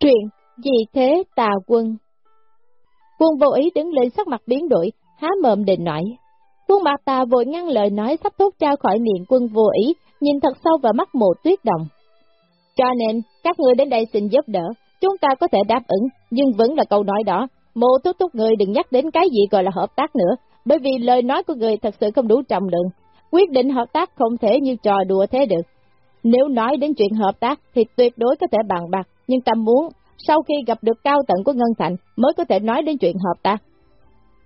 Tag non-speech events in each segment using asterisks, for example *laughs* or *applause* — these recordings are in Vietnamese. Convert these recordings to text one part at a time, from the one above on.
truyện gì thế tà quân? Quân vô ý đứng lên sắc mặt biến đổi, há mồm định nói. Quân mặt tà vội ngăn lời nói sắp thốt ra khỏi miệng quân vô ý, nhìn thật sâu vào mắt mộ tuyết đồng. Cho nên, các người đến đây xin giúp đỡ, chúng ta có thể đáp ứng, nhưng vẫn là câu nói đó, mộ thúc thúc người đừng nhắc đến cái gì gọi là hợp tác nữa, bởi vì lời nói của người thật sự không đủ trọng lượng. Quyết định hợp tác không thể như trò đùa thế được. Nếu nói đến chuyện hợp tác thì tuyệt đối có thể bàn bạc, nhưng ta muốn sau khi gặp được cao tận của Ngân Thành mới có thể nói đến chuyện hợp ta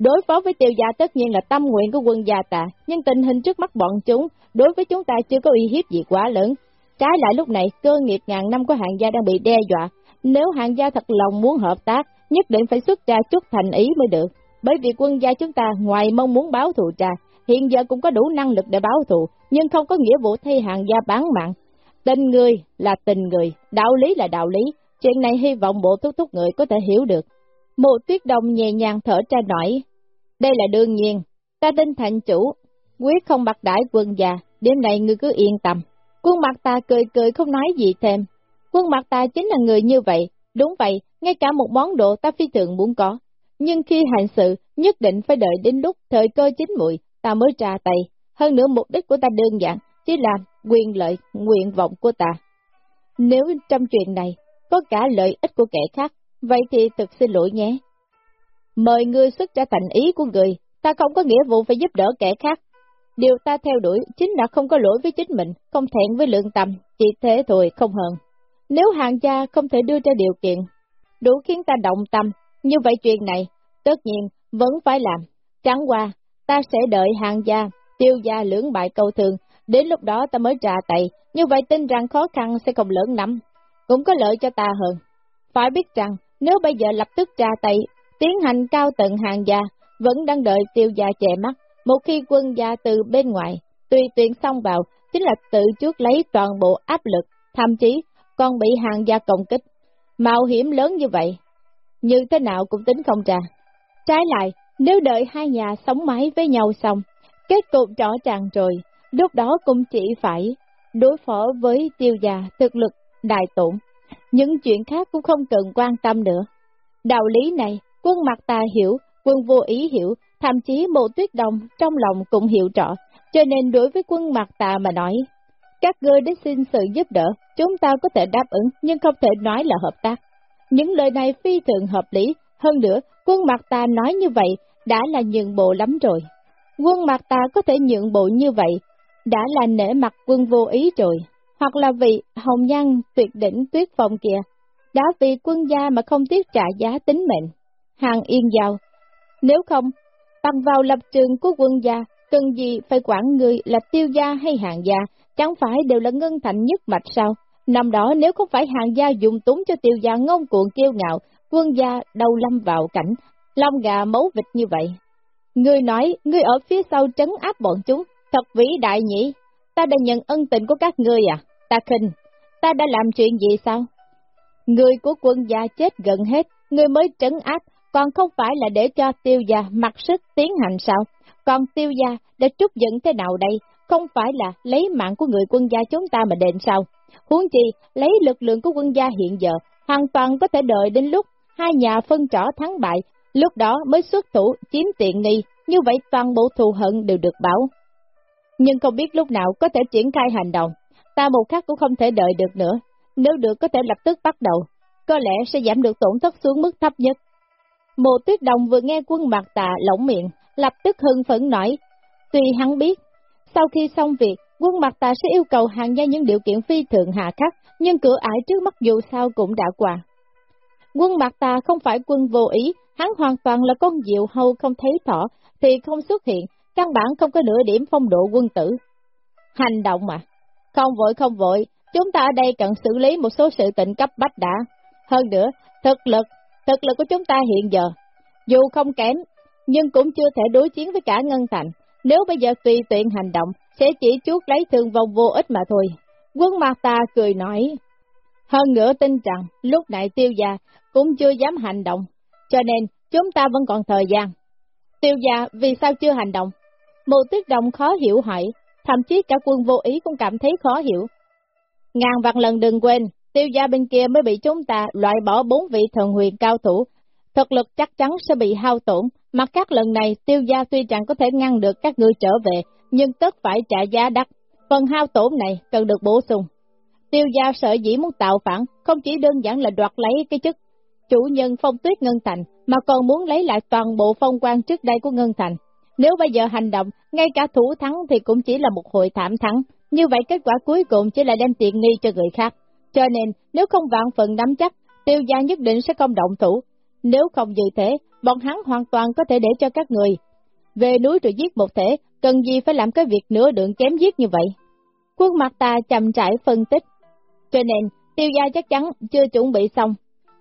Đối phó với tiêu gia tất nhiên là tâm nguyện của quân gia ta, nhưng tình hình trước mắt bọn chúng, đối với chúng ta chưa có uy hiếp gì quá lớn. Trái lại lúc này, cơ nghiệp ngàn năm của hạng gia đang bị đe dọa. Nếu hạng gia thật lòng muốn hợp tác, nhất định phải xuất ra chút thành ý mới được. Bởi vì quân gia chúng ta ngoài mong muốn báo thù trà, hiện giờ cũng có đủ năng lực để báo thù, nhưng không có nghĩa vụ thay hạng gia bán mạng. Tình người là tình người, đạo lý là đạo lý, chuyện này hy vọng bộ thúc thúc người có thể hiểu được. Mộ tuyết đồng nhẹ nhàng thở ra nổi, đây là đương nhiên, ta tin thành chủ, quyết không bạc đãi quân già, đêm này ngươi cứ yên tâm. Quân mặt ta cười cười không nói gì thêm. Quân mặt ta chính là người như vậy, đúng vậy, ngay cả một món đồ ta phi thường muốn có. Nhưng khi hành sự, nhất định phải đợi đến lúc thời cơ chín muội ta mới ra tay. Hơn nữa mục đích của ta đơn giản, chỉ là quyền lợi, nguyện vọng của ta. Nếu trong chuyện này, có cả lợi ích của kẻ khác, vậy thì thực xin lỗi nhé. Mời ngươi xuất ra thành ý của người, ta không có nghĩa vụ phải giúp đỡ kẻ khác. Điều ta theo đuổi chính là không có lỗi với chính mình, không thẹn với lượng tâm, chỉ thế thôi không hơn. Nếu hàng gia không thể đưa ra điều kiện, đủ khiến ta động tâm, như vậy chuyện này, tất nhiên, vẫn phải làm. Chẳng qua, ta sẽ đợi hàng gia, tiêu gia lưỡng bại câu thường, đến lúc đó ta mới trả tay, như vậy tin rằng khó khăn sẽ không lớn lắm, cũng có lợi cho ta hơn. Phải biết rằng, nếu bây giờ lập tức trả tay, tiến hành cao tận hàng gia, vẫn đang đợi tiêu gia chè mắt. Một khi quân gia từ bên ngoài, tùy tuyển xong vào, chính là tự trước lấy toàn bộ áp lực, thậm chí còn bị hàng gia công kích. Mạo hiểm lớn như vậy, như thế nào cũng tính không ra. Trái lại, nếu đợi hai nhà sống mái với nhau xong, kết cục rõ ràng rồi, lúc đó cũng chỉ phải đối phó với tiêu già thực lực đại tổn. Những chuyện khác cũng không cần quan tâm nữa. Đạo lý này, Quân mặt ta hiểu, quân vô ý hiểu, thậm chí bộ tuyết đồng trong lòng cũng hiểu rõ, cho nên đối với quân mặt ta mà nói, các ngươi đến xin sự giúp đỡ, chúng ta có thể đáp ứng nhưng không thể nói là hợp tác. Những lời này phi thường hợp lý, hơn nữa, quân mặt ta nói như vậy đã là nhượng bộ lắm rồi. Quân mặt ta có thể nhượng bộ như vậy, đã là nể mặt quân vô ý rồi, hoặc là vì hồng nhân tuyệt đỉnh tuyết phong kia, đã vì quân gia mà không tiếc trả giá tính mệnh hàng yên giao. Nếu không, bằng vào lập trường của quân gia, cần gì phải quản người là tiêu gia hay hàng gia, chẳng phải đều là ngân thành nhất mạch sao? Năm đó nếu không phải hàng gia dùng túng cho tiêu gia ngông cuộn kiêu ngạo, quân gia đâu lâm vào cảnh, long gà mấu vịt như vậy. Ngươi nói, ngươi ở phía sau trấn áp bọn chúng, thật vĩ đại nhỉ? Ta đã nhận ân tình của các ngươi à? Ta khinh, ta đã làm chuyện gì sao? Người của quân gia chết gần hết, người mới trấn áp, còn không phải là để cho tiêu gia mặc sức tiến hành sao? Còn tiêu gia đã trút giận thế nào đây? Không phải là lấy mạng của người quân gia chúng ta mà đền sao? Huống chi, lấy lực lượng của quân gia hiện giờ, hoàn toàn có thể đợi đến lúc hai nhà phân trỏ thắng bại, lúc đó mới xuất thủ chiếm tiện nghi, như vậy toàn bộ thù hận đều được bảo. Nhưng không biết lúc nào có thể triển khai hành động, ta một khắc cũng không thể đợi được nữa, nếu được có thể lập tức bắt đầu, có lẽ sẽ giảm được tổn thất xuống mức thấp nhất. Mộ tuyết đồng vừa nghe quân mặt tạ lỏng miệng, lập tức hưng phấn nói. Tuy hắn biết, sau khi xong việc, quân mặt tạ sẽ yêu cầu hàng gia những điều kiện phi thượng hạ khắc, nhưng cửa ải trước mắt dù sao cũng đã qua. Quân mặt tà không phải quân vô ý, hắn hoàn toàn là con diệu hầu không thấy thỏ, thì không xuất hiện, căn bản không có nửa điểm phong độ quân tử. Hành động mà, không vội không vội, chúng ta ở đây cần xử lý một số sự tình cấp bách đã. Hơn nữa, thực lực Thực lực của chúng ta hiện giờ, dù không kém, nhưng cũng chưa thể đối chiến với cả Ngân Thành. Nếu bây giờ tùy tiện hành động, sẽ chỉ chuốt lấy thương vong vô ích mà thôi. Quân mặt Ta cười nói, hơn nữa tin rằng lúc này tiêu gia cũng chưa dám hành động, cho nên chúng ta vẫn còn thời gian. Tiêu gia vì sao chưa hành động? Mộ tuyết đồng khó hiểu hỏi, thậm chí cả quân vô ý cũng cảm thấy khó hiểu. Ngàn vạn lần đừng quên, tiêu gia bên kia mới bị chúng ta loại bỏ bốn vị thần huyền cao thủ, thực lực chắc chắn sẽ bị hao tổn, mặt các lần này tiêu gia tuy rằng có thể ngăn được các ngươi trở về, nhưng tất phải trả giá đắt, phần hao tổn này cần được bổ sung. Tiêu gia sợ dĩ muốn tạo phản, không chỉ đơn giản là đoạt lấy cái chức chủ nhân phong tuyết Ngân Thành, mà còn muốn lấy lại toàn bộ phong quan trước đây của Ngân Thành. Nếu bây giờ hành động, ngay cả thủ thắng thì cũng chỉ là một hội thảm thắng, như vậy kết quả cuối cùng chỉ là đem tiện nghi cho người khác. Cho nên, nếu không vạn phần nắm chắc, tiêu gia nhất định sẽ không động thủ. Nếu không như thế, bọn hắn hoàn toàn có thể để cho các người. Về núi rồi giết một thể, cần gì phải làm cái việc nửa đường chém giết như vậy? Quân mặt ta chậm trải phân tích. Cho nên, tiêu gia chắc chắn chưa chuẩn bị xong.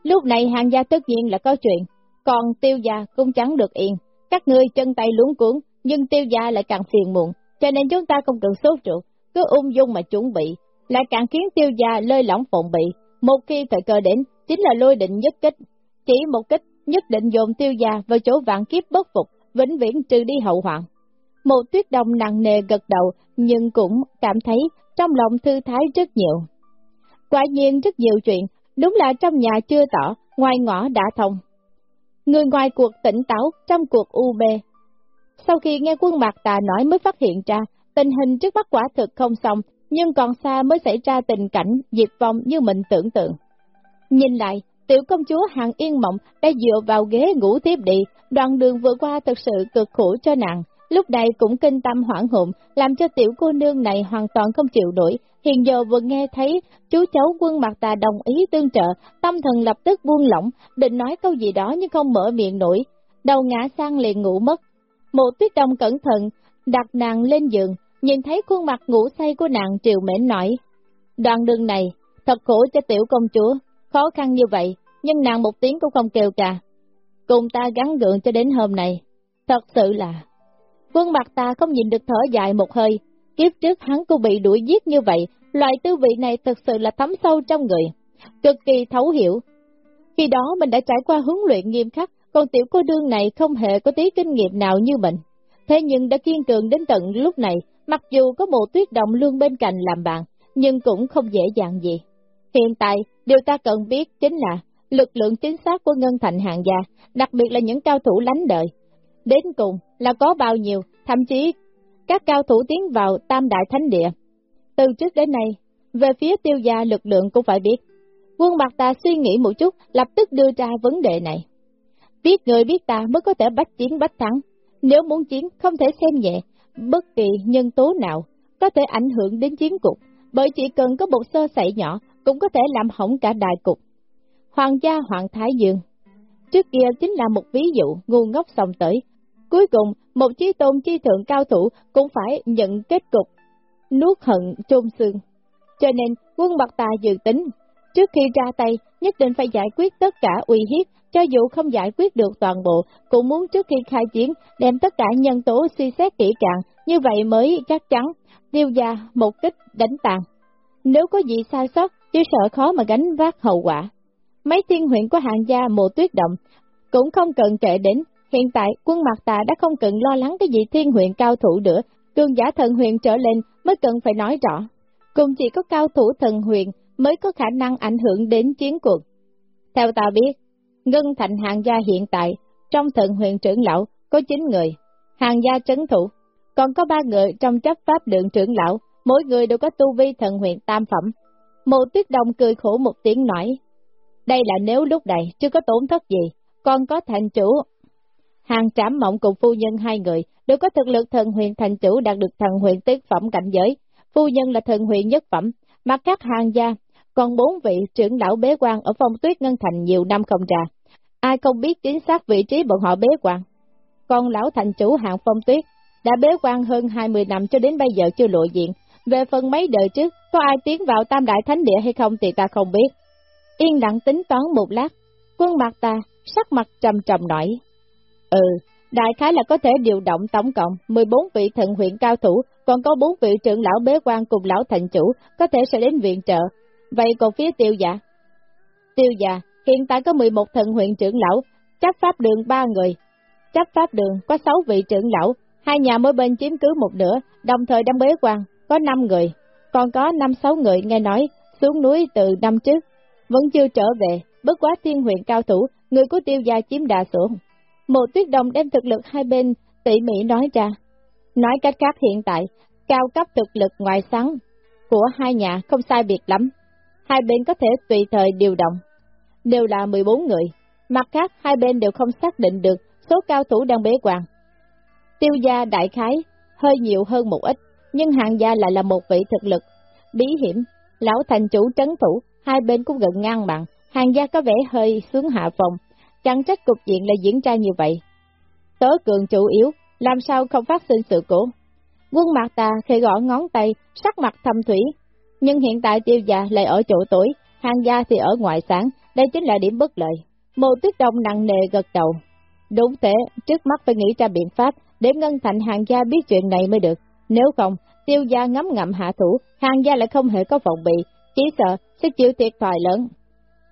Lúc này hàng gia tất nhiên là có chuyện, còn tiêu gia cũng chẳng được yên. Các ngươi chân tay luống cuốn, nhưng tiêu gia lại càng phiền muộn, cho nên chúng ta không cần sốt ruột, cứ ung dung mà chuẩn bị, lại càng khiến tiêu gia lơi lỏng phòng bị. Một khi thời cơ đến, chính là lôi định nhất kích. Chỉ một kích, nhất định dồn tiêu gia vào chỗ vạn kiếp bất phục, vĩnh viễn trừ đi hậu hoạn. Một tuyết đông nặng nề gật đầu, nhưng cũng cảm thấy trong lòng thư thái rất nhiều. Quả nhiên rất nhiều chuyện, đúng là trong nhà chưa tỏ, ngoài ngõ đã thông. Người ngoài cuộc tỉnh táo, trong cuộc u bê. Sau khi nghe quân mạc tà nói mới phát hiện ra, tình hình trước mắt quả thực không xong, nhưng còn xa mới xảy ra tình cảnh diệt vong như mình tưởng tượng. Nhìn lại, tiểu công chúa Hàng Yên Mộng đã dựa vào ghế ngủ tiếp đi, đoạn đường vừa qua thực sự cực khổ cho nàng, lúc này cũng kinh tâm hoảng hồn, làm cho tiểu cô nương này hoàn toàn không chịu nổi. Hiện giờ vừa nghe thấy chú cháu quân mặt tà đồng ý tương trợ, tâm thần lập tức buông lỏng, định nói câu gì đó nhưng không mở miệng nổi, đầu ngã sang liền ngủ mất. Một tuyết đông cẩn thận, đặt nàng lên giường, nhìn thấy khuôn mặt ngủ say của nàng triều mến nổi. Đoạn đường này, thật khổ cho tiểu công chúa, khó khăn như vậy, nhưng nàng một tiếng cũng không kêu cả. Cùng ta gắn gượng cho đến hôm nay, thật sự là... Quân mặt ta không nhìn được thở dài một hơi, kiếp trước hắn cũng bị đuổi giết như vậy, loại tư vị này thật sự là thấm sâu trong người, cực kỳ thấu hiểu. Khi đó mình đã trải qua huấn luyện nghiêm khắc, còn tiểu cô đương này không hề có tí kinh nghiệm nào như mình. Thế nhưng đã kiên cường đến tận lúc này, mặc dù có bộ tuyết động lương bên cạnh làm bạn, nhưng cũng không dễ dàng gì. Hiện tại, điều ta cần biết chính là lực lượng chính xác của Ngân Thành hàng gia, đặc biệt là những cao thủ lánh đời. Đến cùng là có bao nhiêu, thậm chí các cao thủ tiến vào Tam Đại Thánh Địa. Từ trước đến nay, về phía tiêu gia lực lượng cũng phải biết. Quân Bạc Ta suy nghĩ một chút, lập tức đưa ra vấn đề này. Biết người biết ta mới có thể bách chiến bách thắng. Nếu muốn chiến, không thể xem nhẹ, bất kỳ nhân tố nào có thể ảnh hưởng đến chiến cục, bởi chỉ cần có một sơ sẩy nhỏ cũng có thể làm hỏng cả đại cục. Hoàng gia Hoàng Thái Dương Trước kia chính là một ví dụ ngu ngốc xong tới. Cuối cùng, một chí tôn chi thượng cao thủ cũng phải nhận kết cục, nuốt hận chôn xương. Cho nên, quân bạc tà dự tính, trước khi ra tay, nhất định phải giải quyết tất cả uy hiếp, cho dù không giải quyết được toàn bộ, cũng muốn trước khi khai chiến, đem tất cả nhân tố suy xét kỹ càng, như vậy mới chắc chắn, tiêu gia một kích đánh tàn. Nếu có gì sai sót, chỉ sợ khó mà gánh vác hậu quả. Mấy thiên huyện của hạng gia mùa tuyết động, cũng không cần kể đến, hiện tại quân mặt tà đã không cần lo lắng cái gì thiên huyện cao thủ nữa, cường giả thần huyện trở lên mới cần phải nói rõ. Cùng chỉ có cao thủ thần huyện mới có khả năng ảnh hưởng đến chiến cuộc. Theo ta biết, Ngân Thành hàng gia hiện tại, trong thần huyện trưởng lão có 9 người, hàng gia trấn thủ, còn có ba người trong chấp pháp lượng trưởng lão, mỗi người đều có tu vi thần huyện tam phẩm. Mộ tuyết đồng cười khổ một tiếng nói, đây là nếu lúc này chưa có tổn thất gì, còn có thành chủ. Hàng trảm mộng cùng phu nhân hai người đều có thực lực thần huyền thành chủ đạt được thần huyền tiết phẩm cảnh giới, phu nhân là thần huyền nhất phẩm, mà các hàng gia, còn bốn vị trưởng lão bế quan ở phong tuyết ngân thành nhiều năm không ra. Ai không biết chính xác vị trí bọn họ bế quan. Còn lão thành chủ hạng phong tuyết đã bế quan hơn 20 năm cho đến bây giờ chưa lộ diện. Về phần mấy đời trước, có ai tiến vào tam đại thánh địa hay không thì ta không biết. Yên lặng tính toán một lát, quân mặt ta, sắc mặt trầm trầm nổi. Ừ, đại khái là có thể điều động tổng cộng 14 vị thần huyện cao thủ, còn có 4 vị trưởng lão bế quan cùng lão thành chủ, có thể sẽ đến viện trợ. Vậy còn phía tiêu dạ? Tiêu dạ, hiện tại có 11 thần huyện trưởng lão, chấp pháp đường 3 người. Chấp pháp đường có 6 vị trưởng lão, hai nhà mỗi bên chiếm cứ một nửa, đồng thời đang bế quan, có 5 người. Còn có 5-6 người nghe nói xuống núi từ năm trước, vẫn chưa trở về, bất quá thiên huyện cao thủ, người của tiêu gia chiếm đa số. Mộ tuyết đồng đem thực lực hai bên tỉ mỉ nói ra. Nói cách khác hiện tại, cao cấp thực lực ngoài sáng của hai nhà không sai biệt lắm. Hai bên có thể tùy thời điều động. Đều là 14 người. Mặt khác, hai bên đều không xác định được số cao thủ đang bế quan. Tiêu gia đại khái, hơi nhiều hơn một ít, nhưng hạng gia lại là một vị thực lực. Bí hiểm, lão thành chủ trấn thủ, hai bên cũng gần ngang bằng, hàng gia có vẻ hơi xuống hạ phòng, chẳng trách cục diện lại diễn ra như vậy. Tớ cường chủ yếu, làm sao không phát sinh sự cố. Quân mặt ta khi gõ ngón tay, sắc mặt thâm thủy, nhưng hiện tại tiêu gia lại ở chỗ tối, hàng gia thì ở ngoài sáng, đây chính là điểm bất lợi. Mộ tuyết đông nặng nề gật đầu. Đúng thế, trước mắt phải nghĩ ra biện pháp để ngân thành hàng gia biết chuyện này mới được. Nếu không, tiêu gia ngấm ngậm hạ thủ, hàng gia lại không hề có phòng bị, chỉ sợ sẽ chịu thiệt thòi lớn.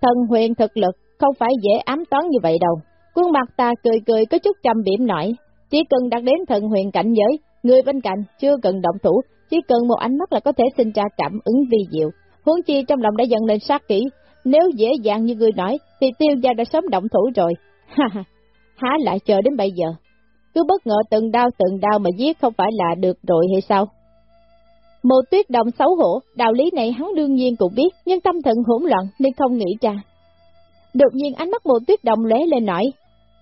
Thần huyền thực lực không phải dễ ám toán như vậy đâu. Quân mặt ta cười cười có chút trầm biểm nổi, chỉ cần đặt đến thần huyền cảnh giới, người bên cạnh chưa cần động thủ, chỉ cần một ánh mắt là có thể sinh ra cảm ứng vi diệu. Huống chi trong lòng đã dần lên sát kỹ, nếu dễ dàng như người nói, thì tiêu gia đã sớm động thủ rồi. *laughs* Ha ha, há lại chờ đến bây giờ. Cứ bất ngờ từng đau từng đau mà giết không phải là được rồi hay sao? Một tuyết động xấu hổ, đạo lý này hắn đương nhiên cũng biết, nhưng tâm thần hỗn loạn nên không nghĩ ra. Đột nhiên ánh mắt mộ tuyết động lóe lên nổi.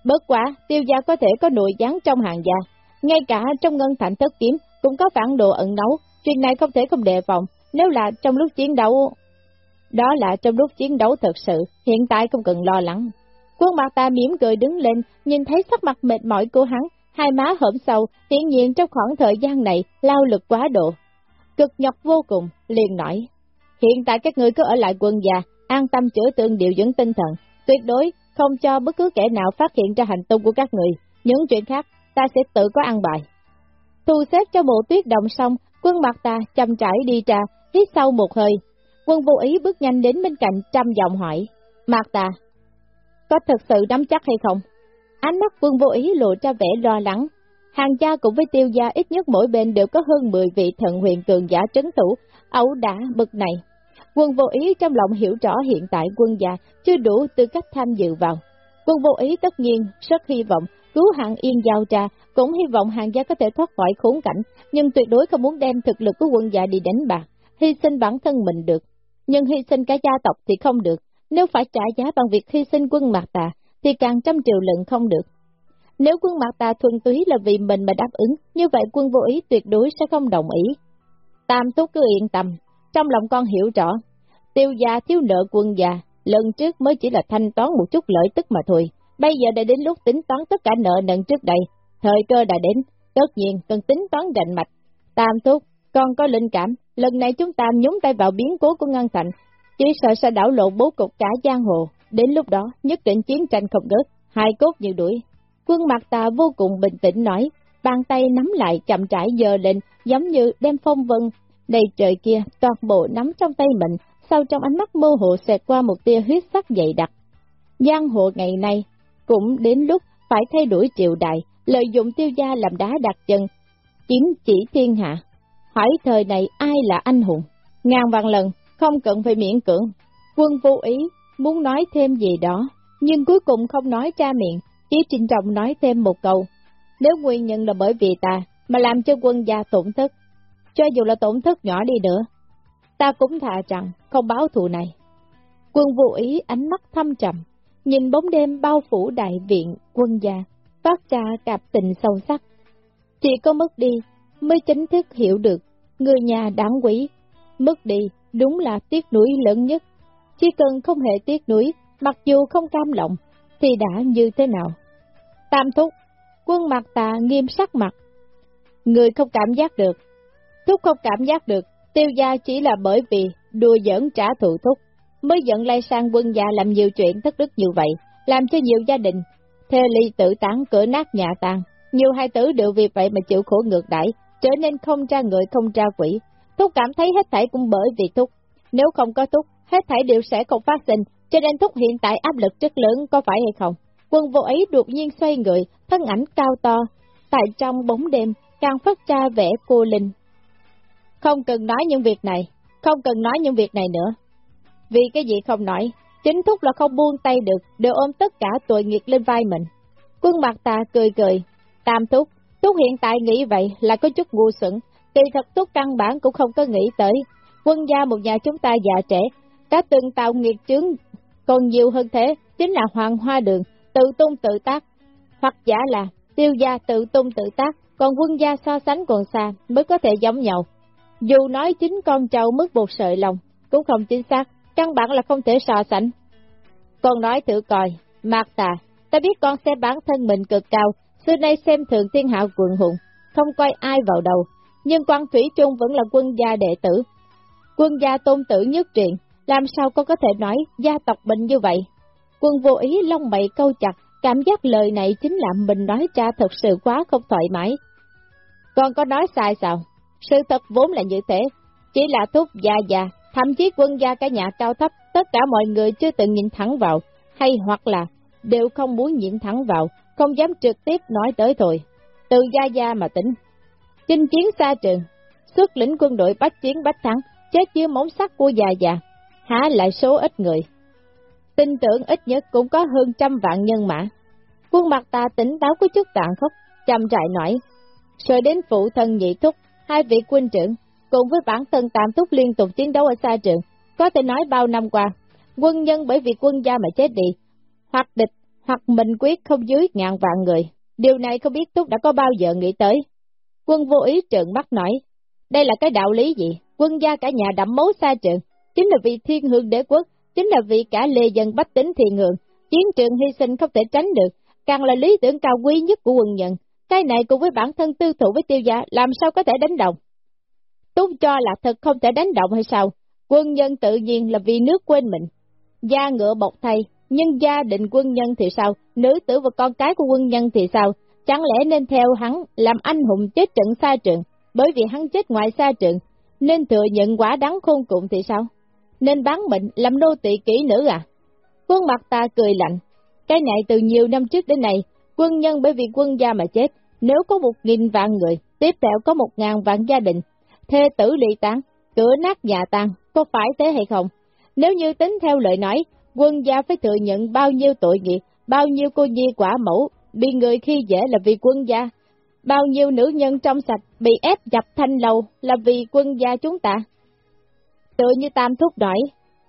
Bất quả, tiêu gia có thể có nội gián trong hàng gia. Ngay cả trong ngân thành thất kiếm cũng có phản đồ ẩn nấu, chuyện này không thể không đề phòng, nếu là trong lúc chiến đấu... Đó là trong lúc chiến đấu thật sự, hiện tại không cần lo lắng. Quân mặt ta mỉm cười đứng lên, nhìn thấy sắc mặt mệt mỏi của hắn, hai má hởm sâu, hiển nhiên trong khoảng thời gian này lao lực quá độ. Cực nhọc vô cùng, liền nói. Hiện tại các ngươi cứ ở lại quân già, an tâm chữa tương điều dưỡng tinh thần, tuyệt đối không cho bất cứ kẻ nào phát hiện ra hành tung của các người. Những chuyện khác, ta sẽ tự có ăn bài. Thu xếp cho bộ tuyết động xong, quân mặt ta chăm trải đi ra, hít sâu một hơi. Quân vô ý bước nhanh đến bên cạnh trăm giọng hỏi. Mạc ta, có thật sự nắm chắc hay không? Ánh mắt quân vô ý lộ ra vẻ lo lắng. Hàng gia cùng với tiêu gia ít nhất mỗi bên đều có hơn 10 vị thần huyền cường giả trấn thủ, ẩu đả bực này. Quân vô ý trong lòng hiểu rõ hiện tại quân già chưa đủ tư cách tham dự vào. Quân vô ý tất nhiên rất hy vọng cứu hạng yên giao tra, cũng hy vọng hàng gia có thể thoát khỏi khốn cảnh, nhưng tuyệt đối không muốn đem thực lực của quân già đi đánh bạc, hy sinh bản thân mình được. Nhưng hy sinh cả gia tộc thì không được, nếu phải trả giá bằng việc hy sinh quân mạc tà, thì càng trăm triệu lần không được. Nếu quân mạc tà thuần túy là vì mình mà đáp ứng, như vậy quân vô ý tuyệt đối sẽ không đồng ý. Tam túc cứ yên tâm, trong lòng con hiểu rõ, tiêu gia thiếu nợ quân già, lần trước mới chỉ là thanh toán một chút lợi tức mà thôi, bây giờ đã đến lúc tính toán tất cả nợ nần trước đây, thời cơ đã đến, tất nhiên cần tính toán rành mạch. Tam thúc, con có linh cảm, lần này chúng ta nhúng tay vào biến cố của Ngân Thành, chỉ sợ sẽ đảo lộn bố cục cả giang hồ, đến lúc đó nhất định chiến tranh không ngớt, hai cốt như đuổi. Quân mặt ta vô cùng bình tĩnh nói, bàn tay nắm lại chậm rãi dờ lên, giống như đem phong vân, đầy trời kia, toàn bộ nắm trong tay mình, sau trong ánh mắt mơ hồ xẹt qua một tia huyết sắc dày đặc. Giang hồ ngày nay, cũng đến lúc phải thay đổi triều đại, lợi dụng tiêu gia làm đá đặt chân, chiếm chỉ thiên hạ. Hỏi thời này ai là anh hùng? Ngàn vạn lần, không cần phải miễn cưỡng. Quân vô ý, muốn nói thêm gì đó, nhưng cuối cùng không nói ra miệng, chỉ trịnh trọng nói thêm một câu. Nếu nguyên nhân là bởi vì ta, mà làm cho quân gia tổn thất, cho dù là tổn thất nhỏ đi nữa, ta cũng thà rằng không báo thù này. Quân vô ý ánh mắt thâm trầm, nhìn bóng đêm bao phủ đại viện quân gia, phát ra cặp tình sâu sắc. Chỉ có mất đi mới chính thức hiểu được người nhà đáng quý, mất đi đúng là tiếc nuối lớn nhất. Chỉ cần không hề tiếc nuối, mặc dù không cam lòng, thì đã như thế nào? Tam thúc, quân mặt tà nghiêm sắc mặt. Người không cảm giác được. Thúc không cảm giác được, tiêu gia chỉ là bởi vì đùa giỡn trả thù thúc, mới giận lai sang quân gia làm nhiều chuyện thất đức như vậy, làm cho nhiều gia đình, thê ly tự tán cửa nát nhà tàn. Nhiều hai tử đều vì vậy mà chịu khổ ngược đãi, trở nên không tra người không tra quỷ, Thúc cảm thấy hết thảy cũng bởi vì Thúc. Nếu không có Thúc, hết thảy đều sẽ không phát sinh, cho nên Thúc hiện tại áp lực rất lớn có phải hay không? Quân vô ấy đột nhiên xoay người, thân ảnh cao to, tại trong bóng đêm, càng phát ra vẻ cô linh. Không cần nói những việc này, không cần nói những việc này nữa. Vì cái gì không nói, chính thúc là không buông tay được, đều ôm tất cả tội nghiệp lên vai mình. Quân mặt ta cười cười, tam thúc, thúc hiện tại nghĩ vậy là có chút ngu xuẩn, kỳ thật thúc căn bản cũng không có nghĩ tới. Quân gia một nhà chúng ta già trẻ, đã từng tạo nghiệt chướng còn nhiều hơn thế, chính là hoàng hoa đường, tự tung tự tác, hoặc giả là tiêu gia tự tung tự tác, còn quân gia so sánh còn xa mới có thể giống nhau. Dù nói chính con trâu mất một sợi lòng, cũng không chính xác, căn bản là không thể so sánh. Con nói thử coi, Mạc Tà, ta biết con xem bản thân mình cực cao, xưa nay xem thường thiên hạ quận hùng, không coi ai vào đầu, nhưng quan Thủy Trung vẫn là quân gia đệ tử. Quân gia tôn tử nhất truyền, làm sao con có thể nói gia tộc bệnh như vậy? Quân vô ý lông mày câu chặt, cảm giác lời này chính là mình nói cha thật sự quá không thoải mái. Con có nói sai sao? Sự thật vốn là như thế, chỉ là thúc gia già, thậm chí quân gia cả nhà cao thấp, tất cả mọi người chưa từng nhìn thẳng vào, hay hoặc là đều không muốn nhìn thẳng vào, không dám trực tiếp nói tới thôi. Từ gia gia mà tính. Chinh chiến xa trường, xuất lĩnh quân đội bách chiến bách thắng, chết dưới móng sắt của già già, há lại số ít người. Tin tưởng ít nhất cũng có hơn trăm vạn nhân mã. Quân mặt ta tỉnh táo có chút tạng khốc, chăm trại nổi. Rồi đến phụ thân nhị thúc, hai vị quân trưởng, cùng với bản thân tam túc liên tục chiến đấu ở xa trường, có thể nói bao năm qua, quân nhân bởi vì quân gia mà chết đi, hoặc địch, hoặc mình quyết không dưới ngàn vạn người. Điều này không biết Túc đã có bao giờ nghĩ tới. Quân vô ý trợn mắt nói, đây là cái đạo lý gì? Quân gia cả nhà đẫm máu xa trường, chính là vì thiên hương đế quốc, chính là vì cả lê dân bách tính thiền hương. Chiến trường hy sinh không thể tránh được, càng là lý tưởng cao quý nhất của quân nhân. Cái này cùng với bản thân tư thủ với tiêu gia, làm sao có thể đánh động? Túc cho là thật không thể đánh động hay sao? Quân nhân tự nhiên là vì nước quên mình. Gia ngựa bọc thay, nhưng gia đình quân nhân thì sao? Nữ tử và con cái của quân nhân thì sao? Chẳng lẽ nên theo hắn làm anh hùng chết trận xa trường, bởi vì hắn chết ngoài xa trường, nên thừa nhận quả đắng khôn cùng thì sao? Nên bán mệnh làm nô tỳ kỹ nữ à? Quân mặt ta cười lạnh. Cái này từ nhiều năm trước đến nay, quân nhân bởi vì quân gia mà chết, nếu có một nghìn vạn người, tiếp theo có một ngàn vạn gia đình, thê tử ly tán, cửa nát nhà tan, có phải thế hay không? Nếu như tính theo lời nói, quân gia phải thừa nhận bao nhiêu tội nghiệp, bao nhiêu cô nhi quả mẫu, bị người khi dễ là vì quân gia, bao nhiêu nữ nhân trong sạch bị ép dập thanh lầu là vì quân gia chúng ta. Tự như Tam Thúc nói,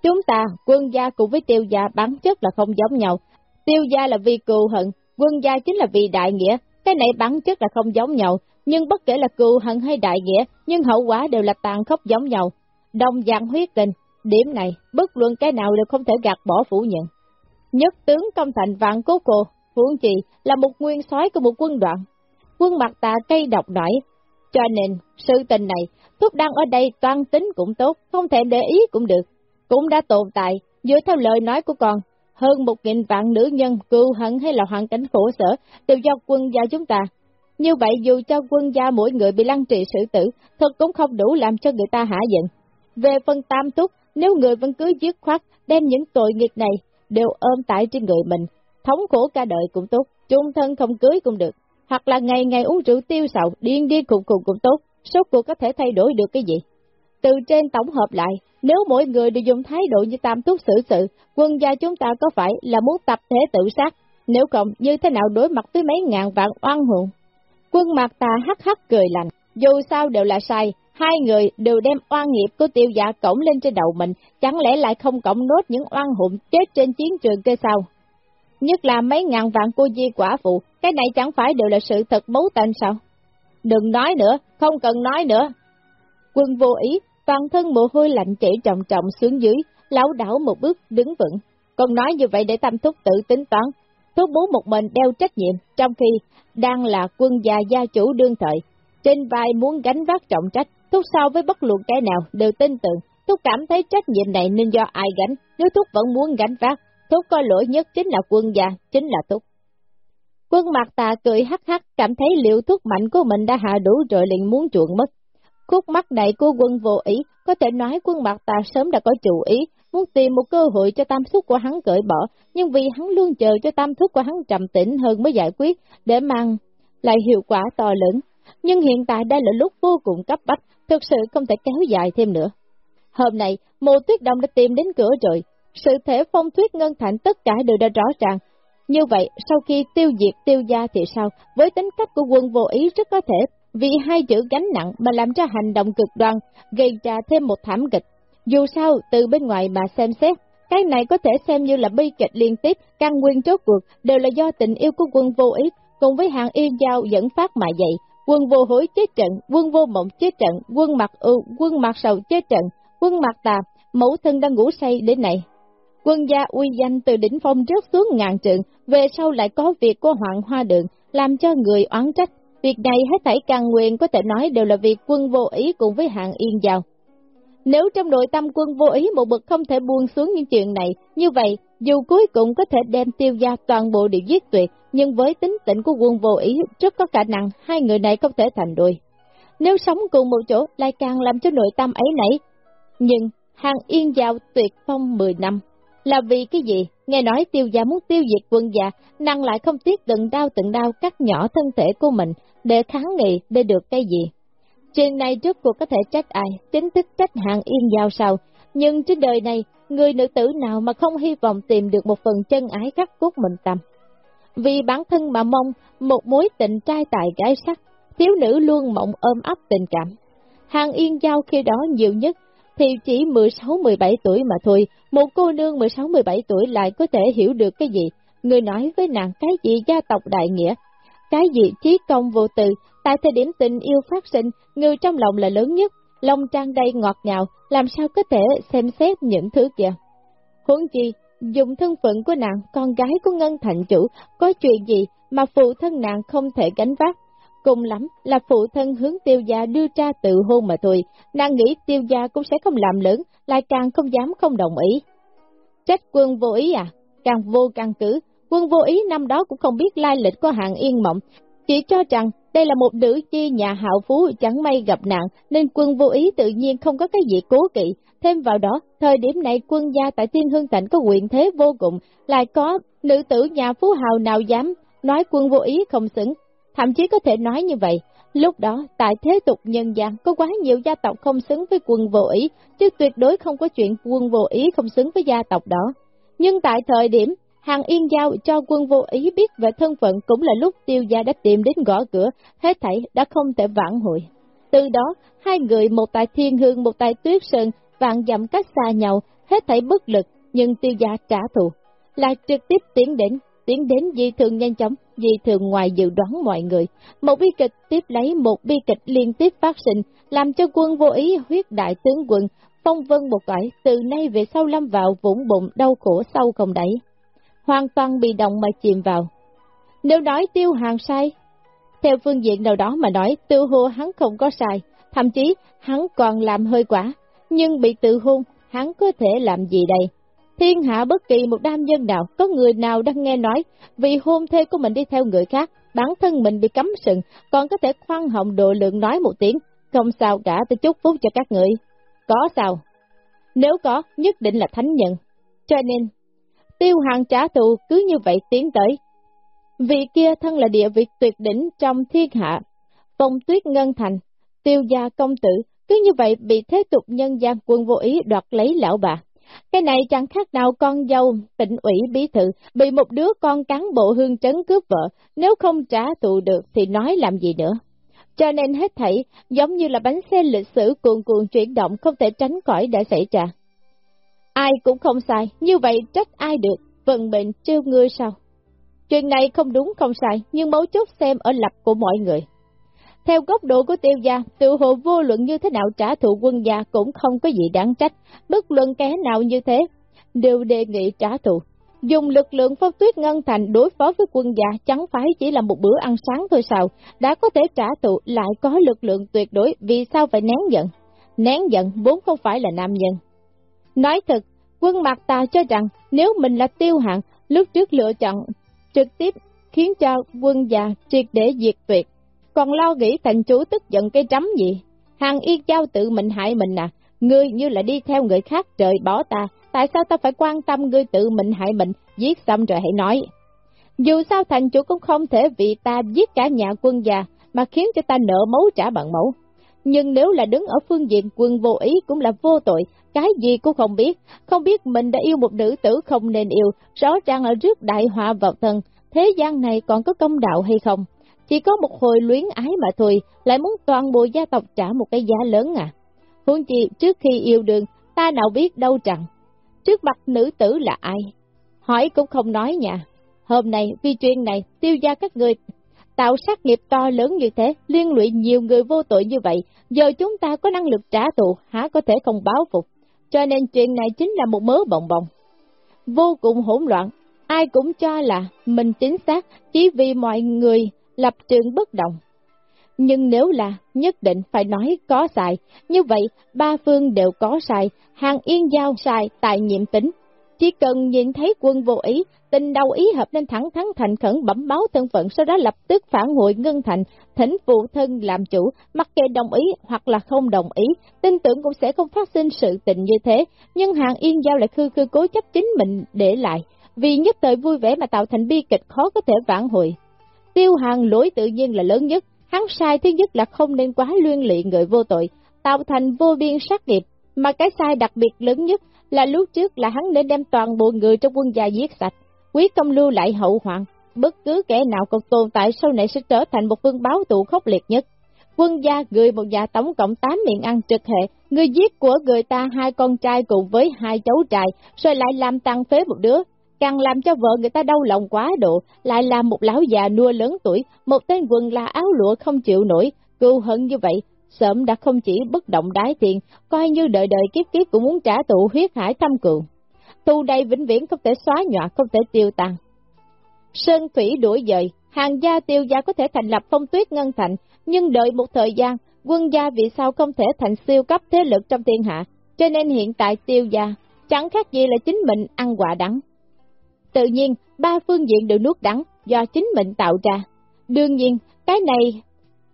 chúng ta, quân gia cùng với tiêu gia bản chất là không giống nhau. Tiêu gia là vì cừu hận, quân gia chính là vì đại nghĩa, cái này bản chất là không giống nhau, nhưng bất kể là cừu hận hay đại nghĩa, nhưng hậu quả đều là tàn khốc giống nhau. Đồng dạng huyết tình, điểm này, bất luận cái nào đều không thể gạt bỏ phủ nhận. Nhất tướng công thành vạn cố cô, huống chi là một nguyên soái của một quân đoạn. Quân mặt tà cây độc nổi, cho nên sự tình này, thuốc đang ở đây toan tính cũng tốt, không thể để ý cũng được. Cũng đã tồn tại, dựa theo lời nói của con, hơn một nghìn vạn nữ nhân, cưu hận hay là hoàn cảnh khổ sở, đều do quân gia chúng ta. Như vậy dù cho quân gia mỗi người bị lăng trì xử tử, thật cũng không đủ làm cho người ta hả giận. Về phần tam túc, nếu người vẫn cứ dứt khoát, đem những tội nghiệp này, đều ôm tại trên người mình, thống khổ cả đời cũng tốt, chung thân không cưới cũng được, hoặc là ngày ngày uống rượu tiêu sạo, điên điên cùng cùng cũng tốt, số cuộc có thể thay đổi được cái gì. Từ trên tổng hợp lại, nếu mỗi người đều dùng thái độ như tam túc xử sự, quân gia chúng ta có phải là muốn tập thể tự sát, nếu không như thế nào đối mặt với mấy ngàn vạn oan hồn. Quân mặt ta hắc hắc cười lành, dù sao đều là sai, hai người đều đem oan nghiệp của tiêu giả cổng lên trên đầu mình, chẳng lẽ lại không cộng nốt những oan hồn chết trên chiến trường kia sao? Nhất là mấy ngàn vạn cô di quả phụ, cái này chẳng phải đều là sự thật bấu tên sao? Đừng nói nữa, không cần nói nữa. Quân vô ý, toàn thân mồ hôi lạnh chảy trọng trọng xuống dưới, lão đảo một bước đứng vững. Còn nói như vậy để tâm thúc tự tính toán, thúc bố một mình đeo trách nhiệm, trong khi đang là quân gia gia chủ đương thời. Trên vai muốn gánh vác trọng trách, thúc so với bất luận cái nào đều tin tưởng, thúc cảm thấy trách nhiệm này nên do ai gánh, nếu thúc vẫn muốn gánh vác, thúc có lỗi nhất chính là quân gia, chính là thúc. Quân mặt tà cười hắc hắc, cảm thấy liệu thuốc mạnh của mình đã hạ đủ rồi liền muốn chuộng mất. Khúc mắt này của quân vô ý, có thể nói quân mặt ta sớm đã có chủ ý, muốn tìm một cơ hội cho tam thúc của hắn cởi bỏ, nhưng vì hắn luôn chờ cho tam thúc của hắn trầm tĩnh hơn mới giải quyết, để mang lại hiệu quả to lớn. Nhưng hiện tại đây là lúc vô cùng cấp bách, thực sự không thể kéo dài thêm nữa. Hôm nay, Mộ tuyết đông đã tìm đến cửa rồi, sự thể phong tuyết ngân thành tất cả đều đã rõ ràng. Như vậy, sau khi tiêu diệt tiêu gia thì sao? Với tính cách của quân vô ý rất có thể, vì hai chữ gánh nặng mà làm cho hành động cực đoan, gây ra thêm một thảm kịch. Dù sao, từ bên ngoài mà xem xét, cái này có thể xem như là bi kịch liên tiếp, căn nguyên chốt cuộc, đều là do tình yêu của quân vô ý, cùng với hàng yên giao dẫn phát mà dậy. Quân vô hối chết trận, quân vô mộng chết trận, quân mặt ưu, quân mặt sầu chết trận, quân mặt tà, mẫu thân đang ngủ say đến này. Quân gia uy danh từ đỉnh phong rớt xuống ngàn trượng, về sau lại có việc của Hoàng Hoa Đường, làm cho người oán trách. Việc này hết thảy càng nguyện có thể nói đều là việc quân vô ý cùng với hạng yên giao. Nếu trong nội tâm quân vô ý một bậc không thể buông xuống những chuyện này, như vậy, dù cuối cùng có thể đem tiêu gia toàn bộ đều giết tuyệt, nhưng với tính tĩnh của quân vô ý, rất có khả năng hai người này không thể thành đôi. Nếu sống cùng một chỗ, lại càng làm cho nội tâm ấy nảy. Nhưng, hàng yên giao tuyệt phong 10 năm, là vì cái gì? Nghe nói tiêu gia muốn tiêu diệt quân gia, năng lại không tiếc từng đau từng đau cắt nhỏ thân thể của mình, để kháng nghị, để được cái gì? Chuyện này trước cuộc có thể trách ai, chính thức trách hạng yên giao sao, nhưng trên đời này, người nữ tử nào mà không hy vọng tìm được một phần chân ái khắc cốt mình tâm. Vì bản thân mà mong một mối tình trai tài gái sắc, thiếu nữ luôn mộng ôm ấp tình cảm. Hàng yên giao khi đó nhiều nhất thì chỉ 16-17 tuổi mà thôi, một cô nương 16-17 tuổi lại có thể hiểu được cái gì, người nói với nàng cái gì gia tộc đại nghĩa, cái gì trí công vô tư, tại thời điểm tình yêu phát sinh, người trong lòng là lớn nhất, lòng trang đầy ngọt ngào, làm sao có thể xem xét những thứ kia. Huống chi, dùng thân phận của nàng, con gái của Ngân Thành Chủ, có chuyện gì mà phụ thân nàng không thể gánh vác. Cùng lắm là phụ thân hướng tiêu gia đưa ra tự hôn mà thôi, nàng nghĩ tiêu gia cũng sẽ không làm lớn, lại càng không dám không đồng ý. Trách quân vô ý à, càng vô căn cứ, quân vô ý năm đó cũng không biết lai lịch của hạng yên mộng, chỉ cho rằng đây là một nữ chi nhà hạo phú chẳng may gặp nạn, nên quân vô ý tự nhiên không có cái gì cố kỵ. Thêm vào đó, thời điểm này quân gia tại Thiên Hương Thành có quyền thế vô cùng, lại có nữ tử nhà phú hào nào dám nói quân vô ý không xứng. Thậm chí có thể nói như vậy, lúc đó tại thế tục nhân gian có quá nhiều gia tộc không xứng với quân vô ý, chứ tuyệt đối không có chuyện quân vô ý không xứng với gia tộc đó. Nhưng tại thời điểm Hàng Yên Giao cho quân vô ý biết về thân phận cũng là lúc tiêu gia đã tìm đến gõ cửa, hết thảy đã không thể vãn hồi. Từ đó, hai người một tại thiên hương một tại tuyết sơn, vạn dặm cách xa nhau, hết thảy bất lực, nhưng tiêu gia trả thù. Là trực tiếp tiến đến, tiến đến di thường nhanh chóng, di thường ngoài dự đoán mọi người. Một bi kịch tiếp lấy một bi kịch liên tiếp phát sinh, làm cho quân vô ý huyết đại tướng quân, phong vân một cõi, từ nay về sau lâm vào vũng bụng đau khổ sâu không đẩy hoàn toàn bị động mà chìm vào. Nếu nói tiêu hàng sai, theo phương diện nào đó mà nói tiêu hô hắn không có sai, thậm chí hắn còn làm hơi quả, nhưng bị tự hôn, hắn có thể làm gì đây? Thiên hạ bất kỳ một nam nhân nào, có người nào đang nghe nói, vì hôn thê của mình đi theo người khác, bản thân mình bị cấm sừng, còn có thể khoan hồng độ lượng nói một tiếng, không sao cả tôi chúc phúc cho các người. Có sao? Nếu có, nhất định là thánh nhân. Cho nên, tiêu hàng trả thù cứ như vậy tiến tới. Vị kia thân là địa vị tuyệt đỉnh trong thiên hạ, phong tuyết ngân thành, tiêu gia công tử, cứ như vậy bị thế tục nhân gian quân vô ý đoạt lấy lão bà. Cái này chẳng khác nào con dâu, tỉnh ủy bí thư, bị một đứa con cán bộ hương trấn cướp vợ, nếu không trả thù được thì nói làm gì nữa. Cho nên hết thảy, giống như là bánh xe lịch sử cuồn cuộn chuyển động không thể tránh khỏi đã xảy ra. Ai cũng không sai, như vậy trách ai được, vận mệnh trêu ngươi sao? Chuyện này không đúng không sai, nhưng mấu chốt xem ở lập của mọi người. Theo góc độ của tiêu gia, tự hộ vô luận như thế nào trả thù quân gia cũng không có gì đáng trách, bất luận kẻ nào như thế, đều đề nghị trả thù. Dùng lực lượng phong tuyết ngân thành đối phó với quân gia chẳng phải chỉ là một bữa ăn sáng thôi sao, đã có thể trả thù lại có lực lượng tuyệt đối, vì sao phải nén giận? Nén giận vốn không phải là nam nhân. Nói thật, quân mặt ta cho rằng nếu mình là tiêu hạng, lúc trước lựa chọn trực tiếp khiến cho quân già triệt để diệt tuyệt. Còn lo nghĩ thành chủ tức giận cái trắm gì? Hàng yên giao tự mình hại mình à? Ngươi như là đi theo người khác trời bỏ ta, tại sao ta phải quan tâm ngươi tự mình hại mình, giết xong rồi hãy nói. Dù sao thành chủ cũng không thể vì ta giết cả nhà quân già mà khiến cho ta nợ máu trả bằng máu. nhưng nếu là đứng ở phương diện quân vô ý cũng là vô tội, cái gì cũng không biết, không biết mình đã yêu một nữ tử không nên yêu, rõ ràng là rước đại họa vào thân, thế gian này còn có công đạo hay không? Chỉ có một hồi luyến ái mà thôi, lại muốn toàn bộ gia tộc trả một cái giá lớn à. Huống chi trước khi yêu đương, ta nào biết đâu rằng, trước mặt nữ tử là ai? Hỏi cũng không nói nha. Hôm nay, vì chuyện này, tiêu gia các người tạo sát nghiệp to lớn như thế, liên lụy nhiều người vô tội như vậy, giờ chúng ta có năng lực trả thù, há có thể không báo phục. Cho nên chuyện này chính là một mớ bồng bồng. Vô cùng hỗn loạn, ai cũng cho là mình chính xác chỉ vì mọi người lập trường bất động. Nhưng nếu là nhất định phải nói có sai, như vậy ba phương đều có sai, hàng yên giao sai tại nhiệm tính. Chỉ cần nhìn thấy quân vô ý, tình đầu ý hợp nên thẳng thắn thành khẩn bẩm báo thân phận, sau đó lập tức phản hội ngân thành, thỉnh phụ thân làm chủ, mặc kệ đồng ý hoặc là không đồng ý, tin tưởng cũng sẽ không phát sinh sự tình như thế, nhưng hàng yên giao lại khư khư cố chấp chính mình để lại, vì nhất thời vui vẻ mà tạo thành bi kịch khó có thể vãn hồi. Tiêu hàng lỗi tự nhiên là lớn nhất, hắn sai thứ nhất là không nên quá luyên lị người vô tội, tạo thành vô biên sát nghiệp, mà cái sai đặc biệt lớn nhất là lúc trước là hắn nên đem toàn bộ người trong quân gia giết sạch, quý công lưu lại hậu hoạn, bất cứ kẻ nào còn tồn tại sau này sẽ trở thành một vương báo tụ khốc liệt nhất. Quân gia gửi một nhà tổng cộng 8 miệng ăn trực hệ, người giết của người ta hai con trai cùng với hai cháu trai, rồi lại làm tăng phế một đứa, càng làm cho vợ người ta đau lòng quá độ, lại là một lão già nua lớn tuổi, một tên quần là áo lụa không chịu nổi, cưu hận như vậy, sớm đã không chỉ bất động đái tiền, coi như đợi đợi kiếp kiếp cũng muốn trả tụ huyết hải thâm cường. Tu đây vĩnh viễn không thể xóa nhọa, không thể tiêu tan. Sơn thủy đuổi dời, hàng gia tiêu gia có thể thành lập phong tuyết ngân thành, nhưng đợi một thời gian, quân gia vì sao không thể thành siêu cấp thế lực trong thiên hạ, cho nên hiện tại tiêu gia, chẳng khác gì là chính mình ăn quả đắng. Tự nhiên, ba phương diện đều nuốt đắng do chính mình tạo ra. Đương nhiên, cái này,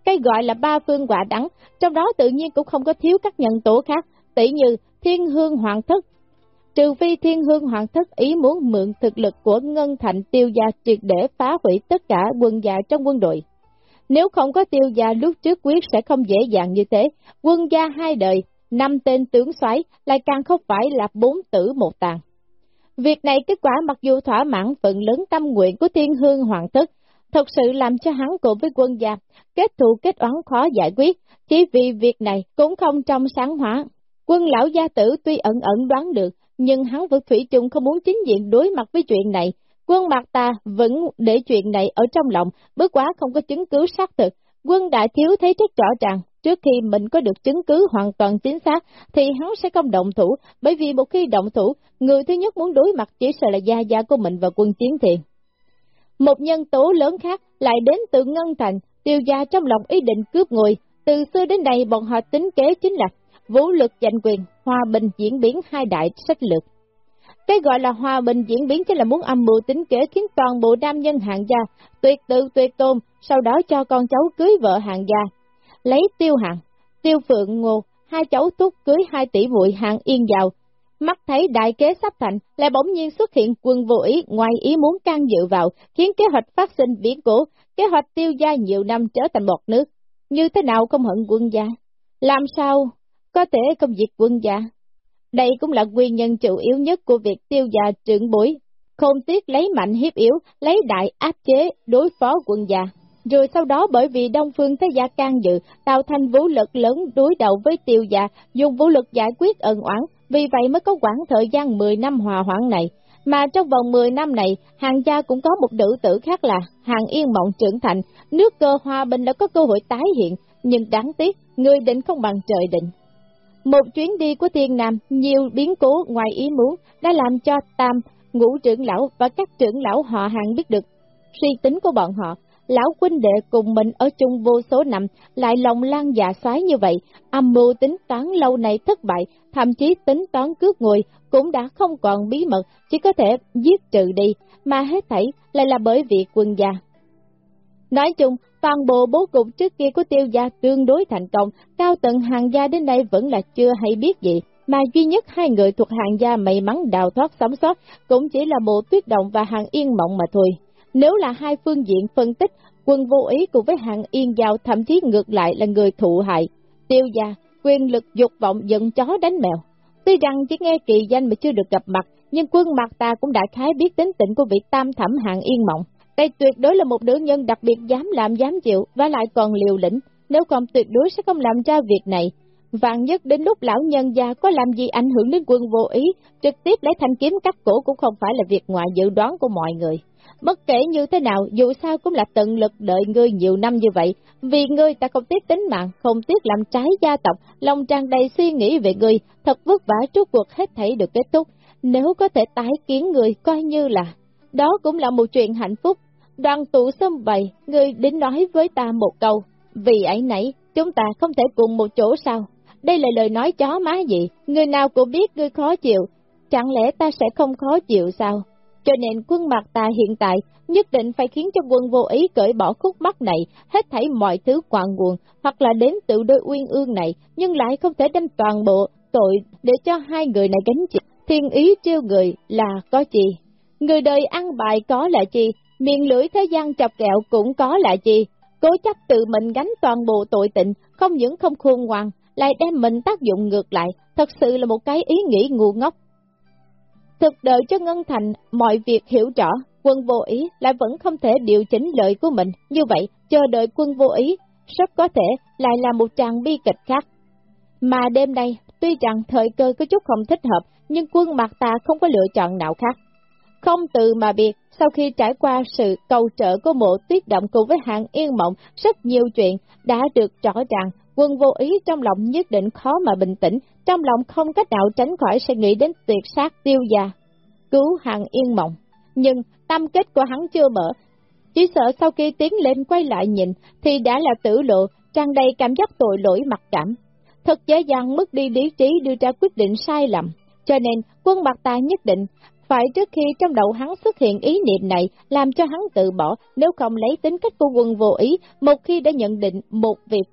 cái gọi là ba phương quả đắng, trong đó tự nhiên cũng không có thiếu các nhân tố khác, tỷ như thiên hương hoàng thất. Trừ phi thiên hương hoàng thất ý muốn mượn thực lực của ngân thành tiêu gia triệt để phá hủy tất cả quân gia trong quân đội. Nếu không có tiêu gia lúc trước quyết sẽ không dễ dàng như thế, quân gia hai đời, năm tên tướng soái lại càng không phải là bốn tử một tàn. Việc này kết quả mặc dù thỏa mãn phần lớn tâm nguyện của thiên hương hoàng thất, thật sự làm cho hắn cùng với quân gia, kết thù kết oán khó giải quyết, chỉ vì việc này cũng không trong sáng hóa. Quân lão gia tử tuy ẩn ẩn đoán được, nhưng hắn vẫn thủy chung không muốn chính diện đối mặt với chuyện này. Quân mặt ta vẫn để chuyện này ở trong lòng, bước quá không có chứng cứ xác thực. Quân đại thiếu thấy rất rõ ràng, Trước khi mình có được chứng cứ hoàn toàn chính xác, thì hắn sẽ không động thủ, bởi vì một khi động thủ, người thứ nhất muốn đối mặt chỉ sợ là gia gia của mình và quân chiến thiện. Một nhân tố lớn khác lại đến từ Ngân Thành, tiêu gia trong lòng ý định cướp người. Từ xưa đến nay bọn họ tính kế chính là vũ lực giành quyền, hòa bình diễn biến hai đại sách lược. Cái gọi là hòa bình diễn biến chính là muốn âm mưu tính kế khiến toàn bộ nam nhân hạng gia tuyệt tự tuyệt tôn, sau đó cho con cháu cưới vợ hạng gia, lấy tiêu hằng, tiêu phượng ngô, hai cháu túc cưới hai tỷ muội hàng yên vào. Mắt thấy đại kế sắp thành, lại bỗng nhiên xuất hiện quân vô ý ngoài ý muốn can dự vào, khiến kế hoạch phát sinh viễn cổ, kế hoạch tiêu gia nhiều năm trở thành bọt nước. Như thế nào không hận quân gia? Làm sao có thể không diệt quân gia? Đây cũng là nguyên nhân chủ yếu nhất của việc tiêu gia trưởng bối, không tiếc lấy mạnh hiếp yếu, lấy đại áp chế đối phó quân gia. Rồi sau đó bởi vì Đông Phương Thế Gia can dự, tạo thành vũ lực lớn đối đầu với tiêu gia, dùng vũ lực giải quyết ẩn oán, vì vậy mới có khoảng thời gian 10 năm hòa hoãn này. Mà trong vòng 10 năm này, hàng gia cũng có một nữ tử khác là hàng yên mộng trưởng thành, nước cơ hòa bình đã có cơ hội tái hiện, nhưng đáng tiếc, người định không bằng trời định. Một chuyến đi của thiên nam, nhiều biến cố ngoài ý muốn đã làm cho Tam, ngũ trưởng lão và các trưởng lão họ hàng biết được suy tính của bọn họ, lão huynh đệ cùng mình ở chung vô số năm, lại lòng lan dạ xoái như vậy, âm mưu tính toán lâu nay thất bại, thậm chí tính toán cướp người cũng đã không còn bí mật, chỉ có thể giết trừ đi, mà hết thảy lại là bởi vì quân gia. Nói chung, toàn bộ bố cục trước kia của tiêu gia tương đối thành công, cao tận hàng gia đến đây vẫn là chưa hay biết gì, mà duy nhất hai người thuộc hàng gia may mắn đào thoát sống sót cũng chỉ là bộ tuyết động và hàng yên mộng mà thôi. Nếu là hai phương diện phân tích, quân vô ý cùng với hạng yên giao thậm chí ngược lại là người thụ hại, tiêu gia, quyền lực dục vọng giận chó đánh mèo. Tuy rằng chỉ nghe kỳ danh mà chưa được gặp mặt, nhưng quân mặt ta cũng đã khái biết tính tình của vị tam thẩm hạng yên mộng. Đây tuyệt đối là một nữ nhân đặc biệt dám làm dám chịu và lại còn liều lĩnh, nếu không tuyệt đối sẽ không làm ra việc này. Vạn nhất đến lúc lão nhân già có làm gì ảnh hưởng đến quân vô ý, trực tiếp lấy thanh kiếm cắt cổ cũng không phải là việc ngoài dự đoán của mọi người. Bất kể như thế nào, dù sao cũng là tận lực đợi ngươi nhiều năm như vậy, vì ngươi ta không tiếc tính mạng, không tiếc làm trái gia tộc, lòng tràn đầy suy nghĩ về ngươi, thật vất vả trước cuộc hết thảy được kết thúc. Nếu có thể tái kiến người coi như là, đó cũng là một chuyện hạnh phúc. Đoàn tụ xâm bày, ngươi đến nói với ta một câu, vì ấy nãy, chúng ta không thể cùng một chỗ sao? Đây là lời nói chó má gì, người nào cũng biết ngươi khó chịu, chẳng lẽ ta sẽ không khó chịu sao? Cho nên quân mặt ta hiện tại nhất định phải khiến cho quân vô ý cởi bỏ khúc mắc này, hết thảy mọi thứ quạng nguồn, hoặc là đến tự đôi uyên ương này, nhưng lại không thể đem toàn bộ tội để cho hai người này gánh chịu. Thiên ý trêu người là có chi? Người đời ăn bài có là chi? Miệng lưỡi thế gian chọc kẹo cũng có là chi? Cố chấp tự mình gánh toàn bộ tội tịnh, không những không khôn ngoan, lại đem mình tác dụng ngược lại, thật sự là một cái ý nghĩ ngu ngốc. Thực đợi cho Ngân Thành mọi việc hiểu rõ, quân vô ý lại vẫn không thể điều chỉnh lợi của mình, như vậy chờ đợi quân vô ý, rất có thể lại là một tràng bi kịch khác. Mà đêm nay, tuy rằng thời cơ có chút không thích hợp, nhưng quân mặt ta không có lựa chọn nào khác. Không từ mà biệt, sau khi trải qua sự cầu trợ của mộ tuyết động cùng với hạng yên mộng, rất nhiều chuyện đã được rõ ràng, quân vô ý trong lòng nhất định khó mà bình tĩnh, trong lòng không cách nào tránh khỏi sẽ nghĩ đến tuyệt sát tiêu già, cứu hàng yên mộng. Nhưng tâm kết của hắn chưa mở, chỉ sợ sau khi tiến lên quay lại nhìn thì đã là tử lộ, tràn đầy cảm giác tội lỗi mặc cảm. Thật dễ dàng mất đi lý trí đưa ra quyết định sai lầm, cho nên quân mặt ta nhất định phải trước khi trong đầu hắn xuất hiện ý niệm này, làm cho hắn tự bỏ, nếu không lấy tính cách của quân vô ý, một khi đã nhận định một việc,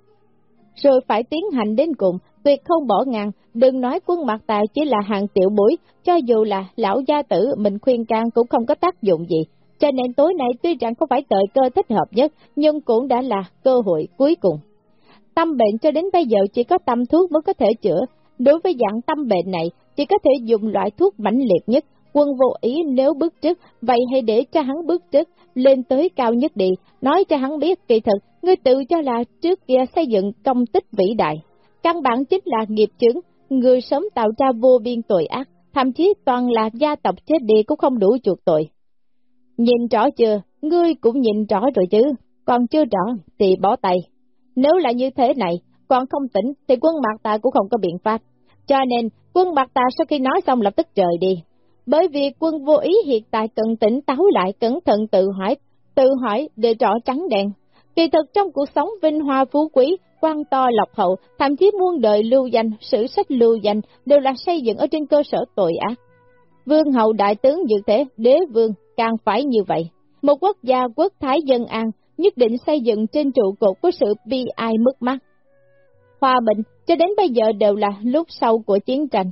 rồi phải tiến hành đến cùng, tuyệt không bỏ ngang, đừng nói quân mặt tài chỉ là hàng tiểu bối, cho dù là lão gia tử mình khuyên can cũng không có tác dụng gì. Cho nên tối nay tuy rằng không phải thời cơ thích hợp nhất, nhưng cũng đã là cơ hội cuối cùng. Tâm bệnh cho đến bây giờ chỉ có tâm thuốc mới có thể chữa. Đối với dạng tâm bệnh này, chỉ có thể dùng loại thuốc mãnh liệt nhất, Quân vô ý nếu bước trước, vậy hãy để cho hắn bước trước, lên tới cao nhất đi, nói cho hắn biết kỳ thực, ngươi tự cho là trước kia xây dựng công tích vĩ đại. Căn bản chính là nghiệp chứng, người sớm tạo ra vô biên tội ác, thậm chí toàn là gia tộc chết đi cũng không đủ chuộc tội. Nhìn rõ chưa, ngươi cũng nhìn rõ rồi chứ, còn chưa rõ thì bỏ tay. Nếu là như thế này, còn không tỉnh thì quân mặt ta cũng không có biện pháp. Cho nên, quân mặt ta sau khi nói xong lập tức rời đi. Bởi vì quân vô ý hiện tại cần tỉnh táo lại cẩn thận tự hỏi, tự hỏi để rõ trắng đen. Kỳ thực trong cuộc sống vinh hoa phú quý, quan to lọc hậu, thậm chí muôn đời lưu danh, sử sách lưu danh đều là xây dựng ở trên cơ sở tội ác. Vương hậu đại tướng dự thế, đế vương càng phải như vậy. Một quốc gia quốc thái dân an nhất định xây dựng trên trụ cột của sự bi ai mất mát. Hòa bình cho đến bây giờ đều là lúc sau của chiến tranh.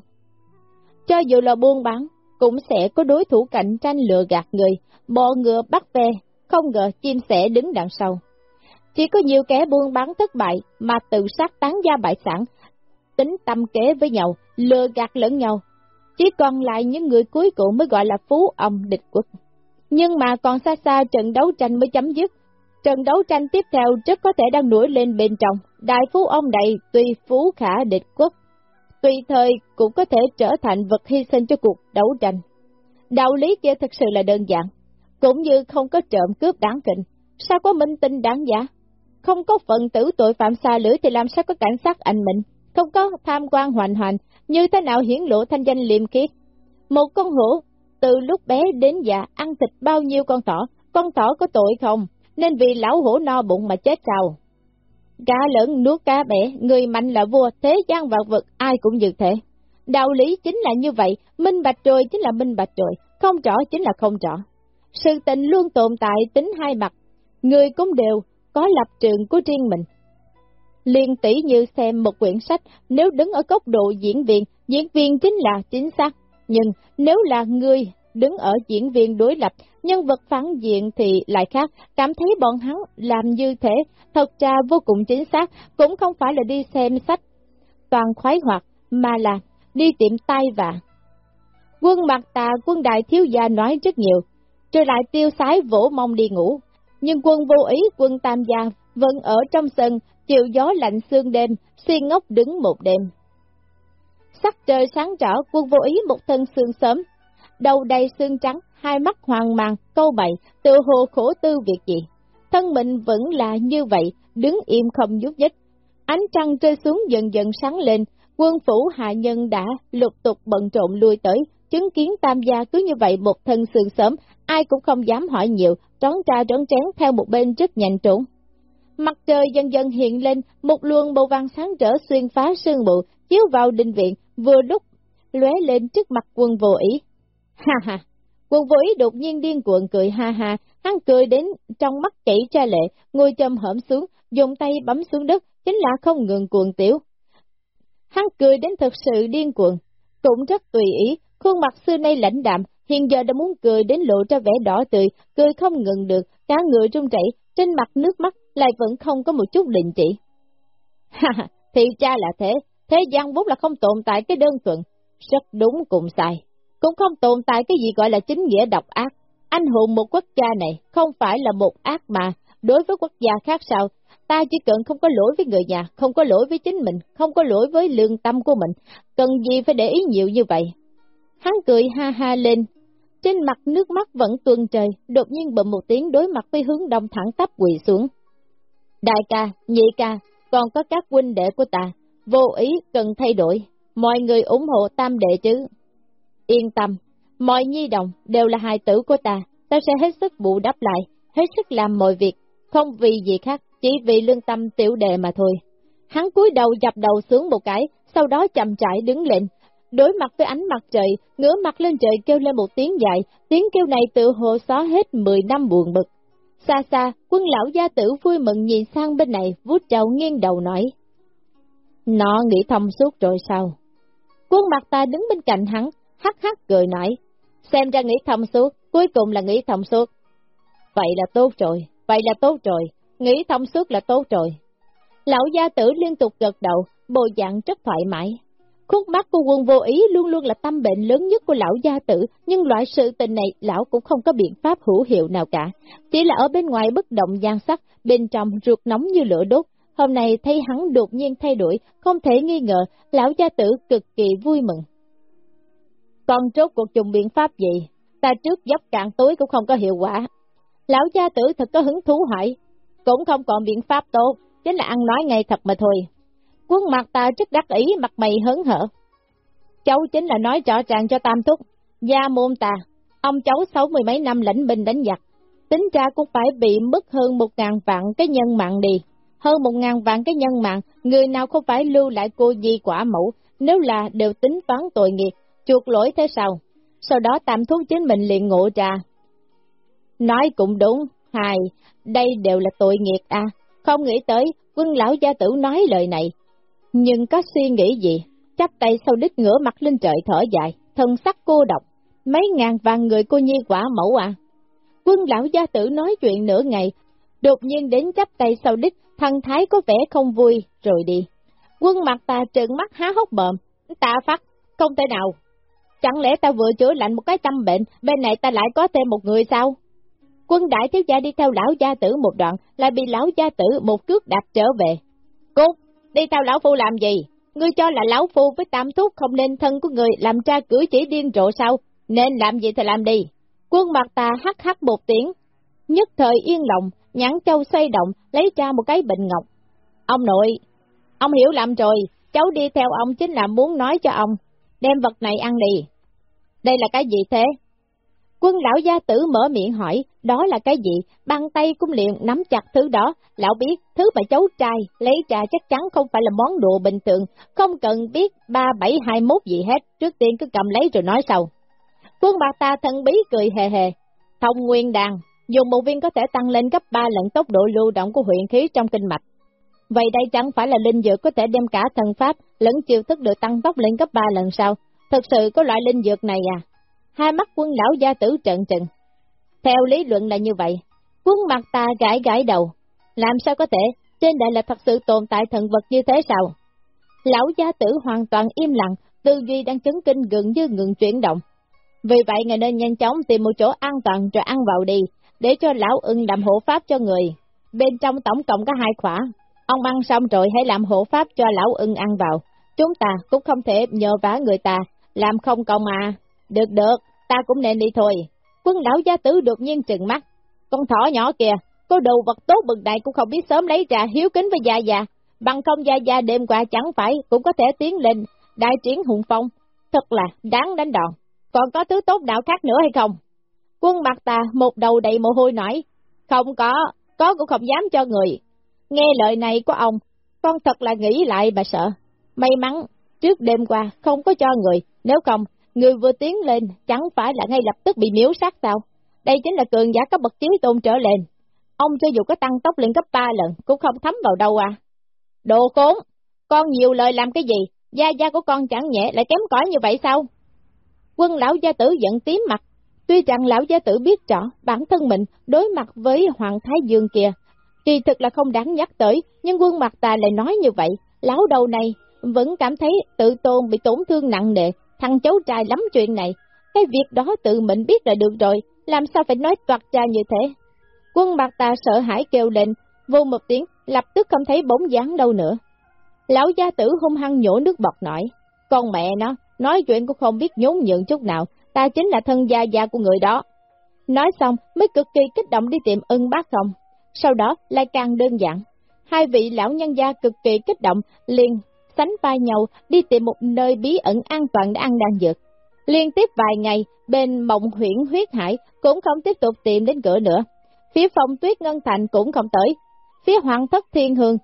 Cho dù là buôn bán, cũng sẽ có đối thủ cạnh tranh lừa gạt người, bò ngựa bắt ve, không ngờ chim sẻ đứng đằng sau. Chỉ có nhiều kẻ buôn bán thất bại mà tự sát tán gia bại sản, tính tâm kế với nhau, lừa gạt lẫn nhau. Chỉ còn lại những người cuối cùng mới gọi là phú ông địch quốc. Nhưng mà còn xa xa trận đấu tranh mới chấm dứt. Trận đấu tranh tiếp theo rất có thể đang nổi lên bên trong. Đại phú ông này tuy phú khả địch quốc, tùy thời cũng có thể trở thành vật hy sinh cho cuộc đấu tranh. Đạo lý kia thực sự là đơn giản, cũng như không có trộm cướp đáng kình, sao có minh tinh đáng giá? Không có phần tử tội phạm xa lưỡi thì làm sao có cảnh sát anh mình, không có tham quan hoành hành, như thế nào hiển lộ thanh danh liêm khiết. Một con hổ, từ lúc bé đến già ăn thịt bao nhiêu con thỏ, con thỏ có tội không, nên vì lão hổ no bụng mà chết sao? Cá lớn nuốt cá bẻ, người mạnh là vua, thế gian vạn vật ai cũng như thế. Đạo lý chính là như vậy, minh bạch rồi chính là minh bạch rồi, không rõ chính là không rõ. Sự tình luôn tồn tại tính hai mặt, người cũng đều có lập trường của riêng mình. Liên tỷ như xem một quyển sách, nếu đứng ở góc độ diễn viên, diễn viên chính là chính xác. Nhưng nếu là người đứng ở diễn viên đối lập, nhân vật phản diện thì lại khác, cảm thấy bọn hắn làm như thế, thật ra vô cùng chính xác, cũng không phải là đi xem sách toàn khoái hoạt, mà là đi tiệm tay vạ. Quân mặt tà quân đại thiếu gia nói rất nhiều, rồi lại tiêu sái vỗ mông đi ngủ, nhưng quân vô ý quân tam gia vẫn ở trong sân, chịu gió lạnh sương đêm, xuyên ngốc đứng một đêm. Sắc trời sáng rõ, quân vô ý một thân sương sớm, đầu đầy sương trắng, hai mắt hoàng màng, câu bậy, tự hồ khổ tư việc gì. Thân mình vẫn là như vậy, đứng im không nhúc nhích. Ánh trăng rơi xuống dần dần sáng lên, quân phủ hạ nhân đã lục tục bận trộn lui tới, chứng kiến tam gia cứ như vậy một thân sương sớm, ai cũng không dám hỏi nhiều, trón tra trón chén theo một bên rất nhanh trốn. Mặt trời dần dần hiện lên, một luồng màu vàng sáng trở xuyên phá sương mù, chiếu vào đình viện, vừa lúc lóe lên trước mặt quân vô ý. Ha ha! Quân vô ý đột nhiên điên cuộn cười ha ha, hắn cười đến trong mắt chảy ra lệ, ngồi châm hởm xuống, dùng tay bấm xuống đất, chính là không ngừng cuồng tiểu. Hắn cười đến thật sự điên cuồng, cũng rất tùy ý, khuôn mặt xưa nay lãnh đạm, hiện giờ đã muốn cười đến lộ ra vẻ đỏ tươi, cười không ngừng được, cả người run rẩy, trên mặt nước mắt lại vẫn không có một chút định chỉ. *laughs* Ha ha, thì cha là thế, thế gian vốn là không tồn tại cái đơn thuần, rất đúng cùng sai, cũng không tồn tại cái gì gọi là chính nghĩa độc ác. Anh hùng một quốc gia này không phải là một ác mà, đối với quốc gia khác sao, ta chỉ cần không có lỗi với người nhà, không có lỗi với chính mình, không có lỗi với lương tâm của mình, cần gì phải để ý nhiều như vậy. Hắn cười ha ha lên, trên mặt nước mắt vẫn tuôn trời, đột nhiên bậm một tiếng đối mặt với hướng đông thẳng tắp quỳ xuống. Đại ca, nhị ca, còn có các huynh đệ của ta, vô ý cần thay đổi, mọi người ủng hộ tam đệ chứ. Yên tâm, mọi nhi đồng đều là hài tử của ta, ta sẽ hết sức bù đắp lại, hết sức làm mọi việc, không vì gì khác, chỉ vì lương tâm tiểu đệ mà thôi. Hắn cúi đầu dập đầu xuống một cái, sau đó chậm rãi đứng lên, đối mặt với ánh mặt trời, ngửa mặt lên trời kêu lên một tiếng dài, tiếng kêu này tự hồ xóa hết 10 năm buồn bực. Xa xa, quân lão gia tử vui mừng nhìn sang bên này, vút trầu nghiêng đầu nói. Nó nghĩ thông suốt rồi sao? Quân mặt ta đứng bên cạnh hắn, hắc hắc cười nói. Xem ra nghĩ thông suốt, cuối cùng là nghĩ thông suốt. Vậy là tốt rồi, vậy là tốt rồi, nghĩ thông suốt là tốt rồi. Lão gia tử liên tục gật đầu, bồ dạng rất thoải mái. Khúc mắt của quân vô ý luôn luôn là tâm bệnh lớn nhất của lão gia tử, nhưng loại sự tình này lão cũng không có biện pháp hữu hiệu nào cả. Chỉ là ở bên ngoài bất động gian sắc, bên trong ruột nóng như lửa đốt. Hôm nay thấy hắn đột nhiên thay đổi, không thể nghi ngờ, lão gia tử cực kỳ vui mừng. Còn trốt cuộc dùng biện pháp gì? Ta trước dốc cạn tối cũng không có hiệu quả. Lão gia tử thật có hứng thú hỏi, cũng không còn biện pháp tốt, chính là ăn nói ngay thật mà thôi. Quân mặt ta rất đắc ý mặt mày hớn hở. Cháu chính là nói rõ ràng cho tam thúc, gia môn ta, ông cháu sáu mươi mấy năm lãnh binh đánh giặc, tính ra cũng phải bị mất hơn một ngàn vạn cái nhân mạng đi. Hơn một ngàn vạn cái nhân mạng, người nào không phải lưu lại cô di quả mẫu, nếu là đều tính toán tội nghiệp, chuột lỗi thế sao? Sau đó tam thúc chính mình liền ngộ ra. Nói cũng đúng, hài, đây đều là tội nghiệp à, không nghĩ tới, quân lão gia tử nói lời này, nhưng có suy nghĩ gì, chắp tay sau đít ngửa mặt lên trời thở dài, thân sắc cô độc, mấy ngàn vàng người cô nhi quả mẫu à. Quân lão gia tử nói chuyện nửa ngày, đột nhiên đến chắp tay sau đít, thần thái có vẻ không vui, rồi đi. Quân mặt ta trợn mắt há hốc bợm, ta phát, không thể nào. Chẳng lẽ ta vừa chữa lạnh một cái tâm bệnh, bên này ta lại có thêm một người sao? Quân đại thiếu gia đi theo lão gia tử một đoạn, lại bị lão gia tử một cước đạp trở về. Đi theo lão phu làm gì? Ngươi cho là lão phu với tam thúc không nên thân của người làm tra cử chỉ điên rộ sao? Nên làm gì thì làm đi. Quân mặt ta hắc hắc một tiếng. Nhất thời yên lòng, nhãn châu xoay động, lấy ra một cái bình ngọc. Ông nội, ông hiểu lầm rồi, cháu đi theo ông chính là muốn nói cho ông, đem vật này ăn đi. Đây là cái gì thế? Quân lão gia tử mở miệng hỏi, đó là cái gì? Băng tay cũng liền nắm chặt thứ đó, lão biết, thứ mà cháu trai lấy trà chắc chắn không phải là món đồ bình thường, không cần biết ba bảy hai mốt gì hết, trước tiên cứ cầm lấy rồi nói sau. Quân bạc ta thân bí cười hề hề, thông nguyên đàn, dùng một viên có thể tăng lên gấp ba lần tốc độ lưu động của huyện khí trong kinh mạch. Vậy đây chẳng phải là linh dược có thể đem cả thần pháp lẫn chiêu thức được tăng tốc lên gấp ba lần sao? Thật sự có loại linh dược này à? Hai mắt quân lão gia tử trận trận. Theo lý luận là như vậy, quân mặt ta gãi gãi đầu, làm sao có thể, trên đại là thật sự tồn tại thần vật như thế sao? Lão gia tử hoàn toàn im lặng, tư duy đang chấn kinh gần như ngừng chuyển động. Vì vậy ngài nên nhanh chóng tìm một chỗ an toàn rồi ăn vào đi, để cho lão ưng làm hộ pháp cho người. Bên trong tổng cộng có hai khỏa, ông ăn xong rồi hãy làm hộ pháp cho lão ưng ăn vào. Chúng ta cũng không thể nhờ vả người ta, làm không công à. Được được, ta cũng nên đi thôi. Quân lão gia tử đột nhiên trừng mắt. Con thỏ nhỏ kìa, có đồ vật tốt bực đại cũng không biết sớm lấy ra hiếu kính với gia già. Bằng không gia gia đêm qua chẳng phải cũng có thể tiến lên đại triển hùng phong. Thật là đáng đánh đòn. Còn có thứ tốt đạo khác nữa hay không? Quân mặt ta một đầu đầy mồ hôi nổi. Không có, có cũng không dám cho người. Nghe lời này của ông, con thật là nghĩ lại bà sợ. May mắn, trước đêm qua không có cho người, nếu không, người vừa tiến lên chẳng phải là ngay lập tức bị miếu sát sao. Đây chính là cường giả cấp bậc chí tôn trở lên. Ông cho dù có tăng tốc lên cấp ba lần, cũng không thấm vào đâu à. Đồ khốn, con nhiều lời làm cái gì, gia gia của con chẳng nhẹ lại kém cỏi như vậy sao? Quân lão gia tử giận tím mặt, tuy rằng lão gia tử biết rõ bản thân mình đối mặt với Hoàng Thái Dương kia, kỳ thực là không đáng nhắc tới, nhưng quân mặt ta lại nói như vậy, lão đầu này vẫn cảm thấy tự tôn bị tổn thương nặng nề, thằng cháu trai lắm chuyện này, cái việc đó tự mình biết là được rồi, làm sao phải nói toạt ra như thế. Quân bạc ta sợ hãi kêu lên, vô một tiếng, lập tức không thấy bóng dáng đâu nữa. Lão gia tử hung hăng nhổ nước bọt nổi, con mẹ nó, nói chuyện cũng không biết nhún nhượng chút nào, ta chính là thân gia gia của người đó. Nói xong mới cực kỳ kích động đi tìm ưng bác không, sau đó lại càng đơn giản. Hai vị lão nhân gia cực kỳ kích động, liền sánh vai nhau đi tìm một nơi bí ẩn an toàn để ăn đan dược. Liên tiếp vài ngày, bên mộng huyển huyết hải cũng không tiếp tục tìm đến cửa nữa. Phía phòng tuyết ngân thành cũng không tới. Phía hoàng thất thiên hương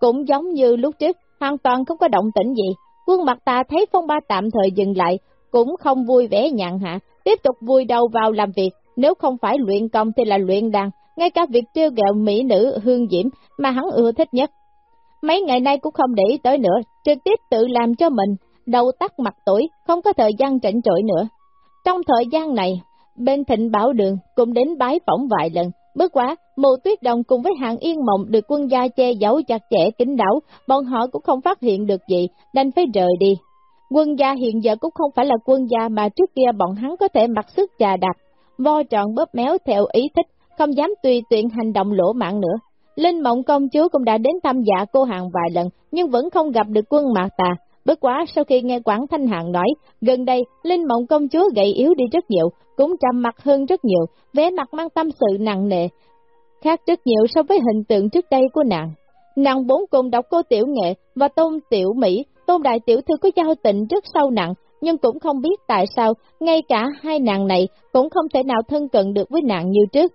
cũng giống như lúc trước, hoàn toàn không có động tĩnh gì. Quân mặt ta thấy phong ba tạm thời dừng lại, cũng không vui vẻ nhàn hạ, tiếp tục vui đầu vào làm việc, nếu không phải luyện công thì là luyện đàn, ngay cả việc trêu ghẹo mỹ nữ hương diễm mà hắn ưa thích nhất. Mấy ngày nay cũng không để ý tới nữa, trực tiếp tự làm cho mình, đầu tắt mặt tuổi, không có thời gian chỉnh trội nữa. Trong thời gian này, bên thịnh bảo đường cũng đến bái phỏng vài lần, Bất quá, mù tuyết đồng cùng với hạng yên mộng được quân gia che giấu chặt chẽ kính đảo, bọn họ cũng không phát hiện được gì, đành phải rời đi. Quân gia hiện giờ cũng không phải là quân gia mà trước kia bọn hắn có thể mặc sức trà đạp, vo tròn bóp méo theo ý thích, không dám tùy tiện hành động lỗ mạng nữa. Linh mộng công chúa cũng đã đến thăm dạ cô hàng vài lần, nhưng vẫn không gặp được quân mạc tà. Bất quá sau khi nghe Quảng Thanh Hạng nói, gần đây Linh Mộng công chúa gầy yếu đi rất nhiều, cũng trầm mặt hơn rất nhiều, vẻ mặt mang tâm sự nặng nề, khác rất nhiều so với hình tượng trước đây của nàng. Nàng bốn cùng đọc cô Tiểu Nghệ và Tôn Tiểu Mỹ, Tôn Đại Tiểu Thư có giao tình rất sâu nặng, nhưng cũng không biết tại sao, ngay cả hai nàng này cũng không thể nào thân cận được với nàng như trước.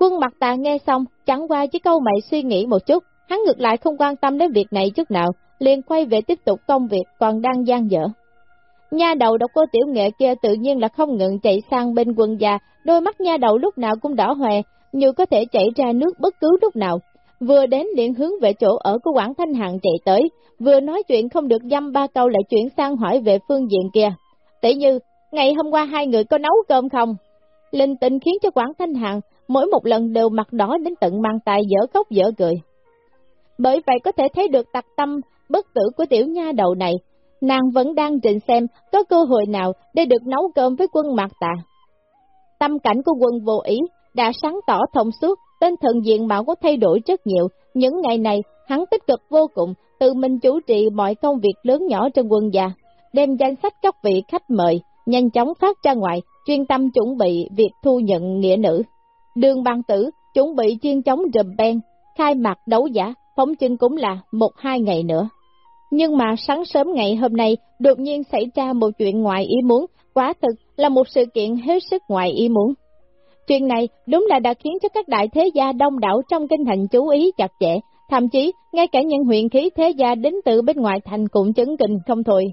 Quân mặt tà nghe xong, chẳng qua chỉ câu mày suy nghĩ một chút, hắn ngược lại không quan tâm đến việc này chút nào, liền quay về tiếp tục công việc còn đang gian dở. Nha đầu độc cô tiểu nghệ kia tự nhiên là không ngừng chạy sang bên quân già, đôi mắt nha đầu lúc nào cũng đỏ hoe, như có thể chảy ra nước bất cứ lúc nào. Vừa đến liền hướng về chỗ ở của Quảng Thanh Hằng chạy tới, vừa nói chuyện không được dăm ba câu lại chuyển sang hỏi về phương diện kia. Tỷ như, ngày hôm qua hai người có nấu cơm không? Linh tịnh khiến cho Quảng Thanh Hằng mỗi một lần đều mặt đỏ đến tận mang tài dở khóc dở cười. Bởi vậy có thể thấy được tặc tâm bất tử của tiểu nha đầu này, nàng vẫn đang trình xem có cơ hội nào để được nấu cơm với quân mặt tà. Tâm cảnh của quân vô ý đã sáng tỏ thông suốt, tên thần diện mạo có thay đổi rất nhiều. Những ngày này, hắn tích cực vô cùng, tự mình chủ trì mọi công việc lớn nhỏ trong quân gia, đem danh sách các vị khách mời, nhanh chóng phát ra ngoài, chuyên tâm chuẩn bị việc thu nhận nghĩa nữ. Đường băng tử, chuẩn bị chuyên chống rùm ben, khai mạc đấu giả, phóng chinh cũng là một hai ngày nữa. Nhưng mà sáng sớm ngày hôm nay, đột nhiên xảy ra một chuyện ngoài ý muốn, quá thực là một sự kiện hết sức ngoài ý muốn. Chuyện này đúng là đã khiến cho các đại thế gia đông đảo trong kinh thành chú ý chặt chẽ, thậm chí ngay cả những huyện khí thế gia đến từ bên ngoài thành cũng chấn kinh không thôi.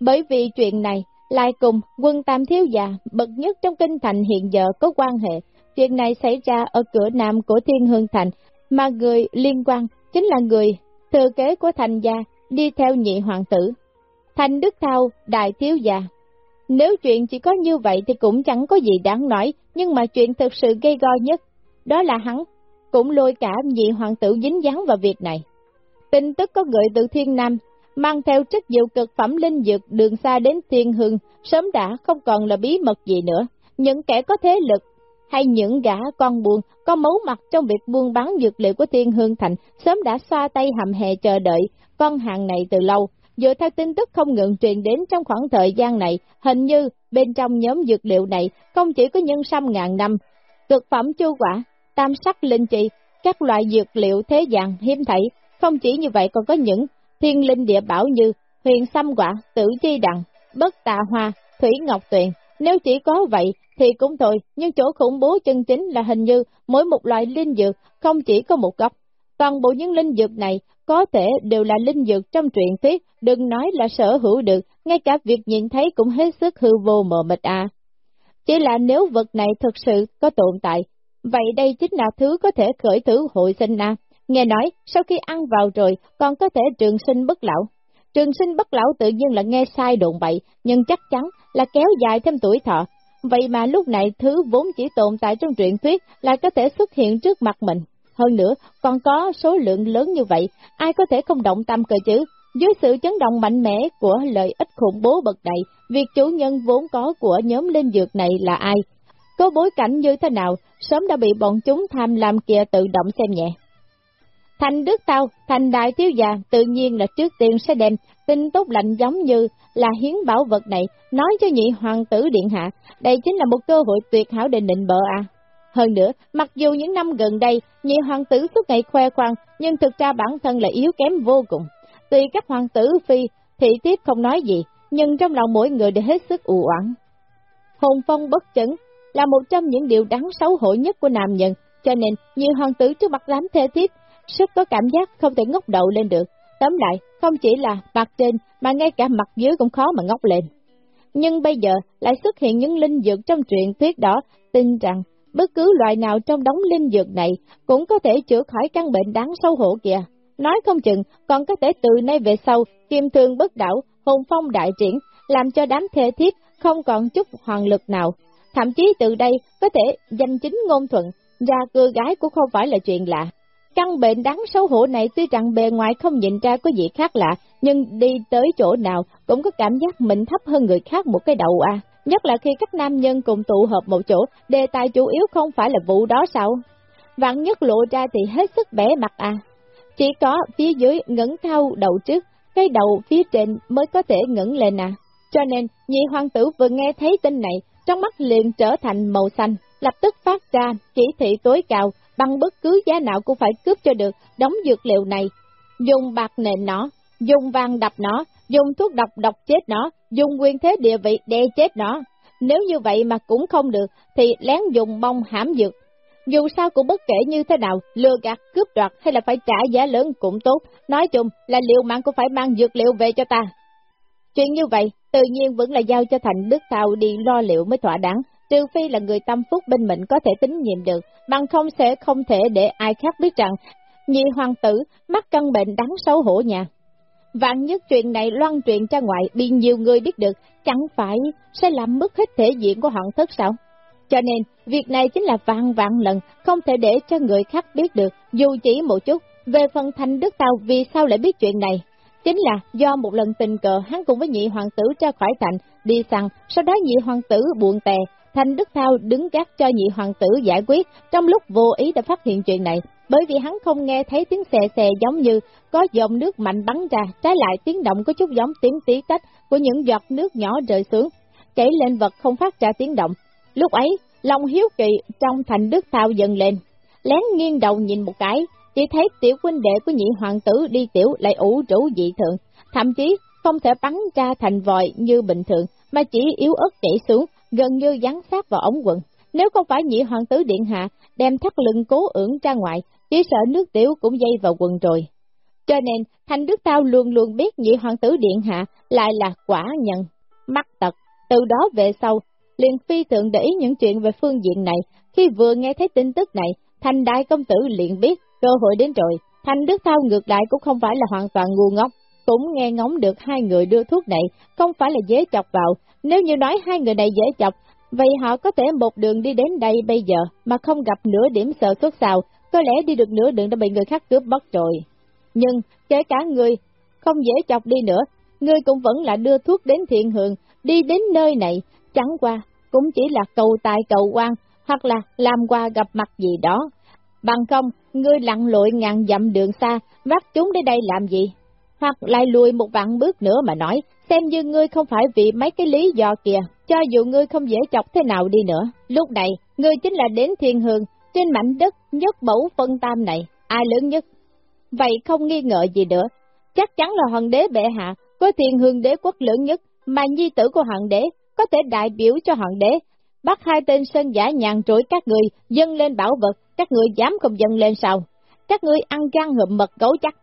Bởi vì chuyện này lại cùng quân tam thiếu gia bậc nhất trong kinh thành hiện giờ có quan hệ, chuyện này xảy ra ở cửa nam của thiên hương thành, mà người liên quan chính là người thừa kế của thành gia đi theo nhị hoàng tử. Thành Đức Thao, đại thiếu gia. Nếu chuyện chỉ có như vậy thì cũng chẳng có gì đáng nói, nhưng mà chuyện thực sự gây go nhất, đó là hắn cũng lôi cả nhị hoàng tử dính dáng vào việc này. Tin tức có gửi từ Thiên Nam, mang theo chất diệu cực phẩm linh dược đường xa đến Thiên Hương, sớm đã không còn là bí mật gì nữa. Những kẻ có thế lực hay những gã con buồn có mấu mặt trong việc buôn bán dược liệu của Thiên Hương Thành sớm đã xoa tay hầm hè chờ đợi con hàng này từ lâu. Dựa theo tin tức không ngừng truyền đến trong khoảng thời gian này, hình như bên trong nhóm dược liệu này không chỉ có nhân sâm ngàn năm, cực phẩm chu quả, tam sắc linh trì, các loại dược liệu thế gian hiếm thấy, không chỉ như vậy còn có những thiên linh địa bảo như huyền sâm quả, tử chi đằng, bất tà hoa, thủy ngọc tuyền. Nếu chỉ có vậy thì cũng thôi, nhưng chỗ khủng bố chân chính là hình như mỗi một loại linh dược không chỉ có một góc. Toàn bộ những linh dược này có thể đều là linh dược trong truyện thuyết, đừng nói là sở hữu được, ngay cả việc nhìn thấy cũng hết sức hư vô mờ mịt à. Chỉ là nếu vật này thực sự có tồn tại, vậy đây chính là thứ có thể khởi thử hội sinh à. Nghe nói, sau khi ăn vào rồi, còn có thể trường sinh bất lão. Trường sinh bất lão tự nhiên là nghe sai đồn bậy, nhưng chắc chắn là kéo dài thêm tuổi thọ. Vậy mà lúc này thứ vốn chỉ tồn tại trong truyện thuyết lại có thể xuất hiện trước mặt mình. Hơn nữa, còn có số lượng lớn như vậy, ai có thể không động tâm cơ chứ? Dưới sự chấn động mạnh mẽ của lợi ích khủng bố bậc này, việc chủ nhân vốn có của nhóm linh dược này là ai? Có bối cảnh như thế nào, sớm đã bị bọn chúng tham lam kia tự động xem nhẹ. Thành Đức Tao, thành đại thiếu già, tự nhiên là trước tiên sẽ đem tin tốt lạnh giống như là hiến bảo vật này, nói cho nhị hoàng tử điện hạ, đây chính là một cơ hội tuyệt hảo để định bợ à. Hơn nữa, mặc dù những năm gần đây, nhị hoàng tử suốt ngày khoe khoang, nhưng thực ra bản thân là yếu kém vô cùng. Tuy các hoàng tử phi, thị tiếp không nói gì, nhưng trong lòng mỗi người đều hết sức u oán. Hồn phong bất chấn là một trong những điều đáng xấu hổ nhất của nam nhân, cho nên nhị hoàng tử trước mặt đám thê thiếp, sức có cảm giác không thể ngốc đầu lên được. Tóm lại, không chỉ là mặt trên, mà ngay cả mặt dưới cũng khó mà ngóc lên. Nhưng bây giờ lại xuất hiện những linh dược trong truyện thuyết đó, tin rằng bất cứ loại nào trong đống linh dược này cũng có thể chữa khỏi căn bệnh đáng xấu hổ kìa. Nói không chừng còn có thể từ nay về sau, kim thương bất đảo, hồn phong đại triển, làm cho đám thê thiết không còn chút hoàng lực nào. Thậm chí từ đây có thể danh chính ngôn thuận, ra cưa gái cũng không phải là chuyện lạ. Căn bệnh đáng xấu hổ này tuy rằng bề ngoài không nhìn ra có gì khác lạ, nhưng đi tới chỗ nào cũng có cảm giác mình thấp hơn người khác một cái đầu à. Nhất là khi các nam nhân cùng tụ hợp một chỗ, đề tài chủ yếu không phải là vụ đó sao? Vạn nhất lộ ra thì hết sức bẻ mặt à. Chỉ có phía dưới ngẩng cao đầu trước, cái đầu phía trên mới có thể ngẩng lên à. Cho nên, nhị hoàng tử vừa nghe thấy tin này, trong mắt liền trở thành màu xanh, lập tức phát ra chỉ thị tối cao, bằng bất cứ giá nào cũng phải cướp cho được đóng dược liệu này. Dùng bạc nền nó, dùng vàng đập nó, dùng thuốc độc độc chết nó, dùng quyền thế địa vị đe chết nó. Nếu như vậy mà cũng không được, thì lén dùng bông hãm dược. Dù sao cũng bất kể như thế nào, lừa gạt, cướp đoạt hay là phải trả giá lớn cũng tốt. Nói chung là liệu mạng cũng phải mang dược liệu về cho ta. Chuyện như vậy, tự nhiên vẫn là giao cho Thành Đức Thao đi lo liệu mới thỏa đáng, trừ phi là người tâm phúc bên mình có thể tín nhiệm được, bằng không sẽ không thể để ai khác biết rằng, nhị hoàng tử mắc căn bệnh đáng xấu hổ nhà. Vạn nhất chuyện này loan truyền ra ngoài bị nhiều người biết được, chẳng phải sẽ làm mất hết thể diện của hoàng thất sao? Cho nên, việc này chính là vạn vạn lần, không thể để cho người khác biết được, dù chỉ một chút. Về phần thanh đức tao vì sao lại biết chuyện này? Chính là do một lần tình cờ hắn cùng với nhị hoàng tử ra khỏi thành, đi săn, sau đó nhị hoàng tử buồn tè, Thanh Đức Thao đứng gác cho nhị hoàng tử giải quyết, trong lúc vô ý đã phát hiện chuyện này, bởi vì hắn không nghe thấy tiếng xè xè giống như có dòng nước mạnh bắn ra, trái lại tiếng động có chút giống tiếng tí tách của những giọt nước nhỏ rơi xuống, chảy lên vật không phát ra tiếng động. Lúc ấy, lòng hiếu kỳ trong Thành Đức Thao dần lên, lén nghiêng đầu nhìn một cái, chỉ thấy tiểu huynh đệ của nhị hoàng tử đi tiểu lại ủ rũ dị thường, thậm chí không thể bắn ra thành vòi như bình thường, mà chỉ yếu ớt chảy xuống, gần như dán sát vào ống quần. Nếu không phải nhị hoàng tử điện hạ đem thắt lưng cố ưỡng ra ngoài, chỉ sợ nước tiểu cũng dây vào quần rồi. Cho nên, Thanh Đức Tao luôn luôn biết nhị hoàng tử điện hạ lại là quả nhận, mắc tật. Từ đó về sau, liền phi thượng để ý những chuyện về phương diện này. Khi vừa nghe thấy tin tức này, Thanh Đại Công Tử liền biết cơ hội đến rồi. Thanh Đức Thao ngược lại cũng không phải là hoàn toàn ngu ngốc, cũng nghe ngóng được hai người đưa thuốc này, không phải là dễ chọc vào, nếu như nói hai người này dễ chọc, vậy họ có thể một đường đi đến đây bây giờ mà không gặp nửa điểm sợ xuất xào, có lẽ đi được nửa đường đã bị người khác cướp mất rồi. Nhưng, kể cả người không dễ chọc đi nữa, người cũng vẫn là đưa thuốc đến thiện hưởng, đi đến nơi này, chẳng qua, cũng chỉ là cầu tài cầu quan, hoặc là làm qua gặp mặt gì đó. Bằng không, ngươi lặn lội ngàn dặm đường xa, vắt chúng đến đây làm gì? Hoặc lại lùi một vạn bước nữa mà nói, xem như ngươi không phải vì mấy cái lý do kìa, cho dù ngươi không dễ chọc thế nào đi nữa. Lúc này, ngươi chính là đến thiên hương, trên mảnh đất nhất mẫu phân tam này, ai lớn nhất? Vậy không nghi ngờ gì nữa, chắc chắn là hoàng đế bệ hạ, có thiên hương đế quốc lớn nhất, mà nhi tử của hoàng đế, có thể đại biểu cho hoàng đế, bắt hai tên sơn giả nhàn trỗi các người, dâng lên bảo vật, các người dám không dâng lên sao? Các ngươi ăn gan hợp mật gấu chắc.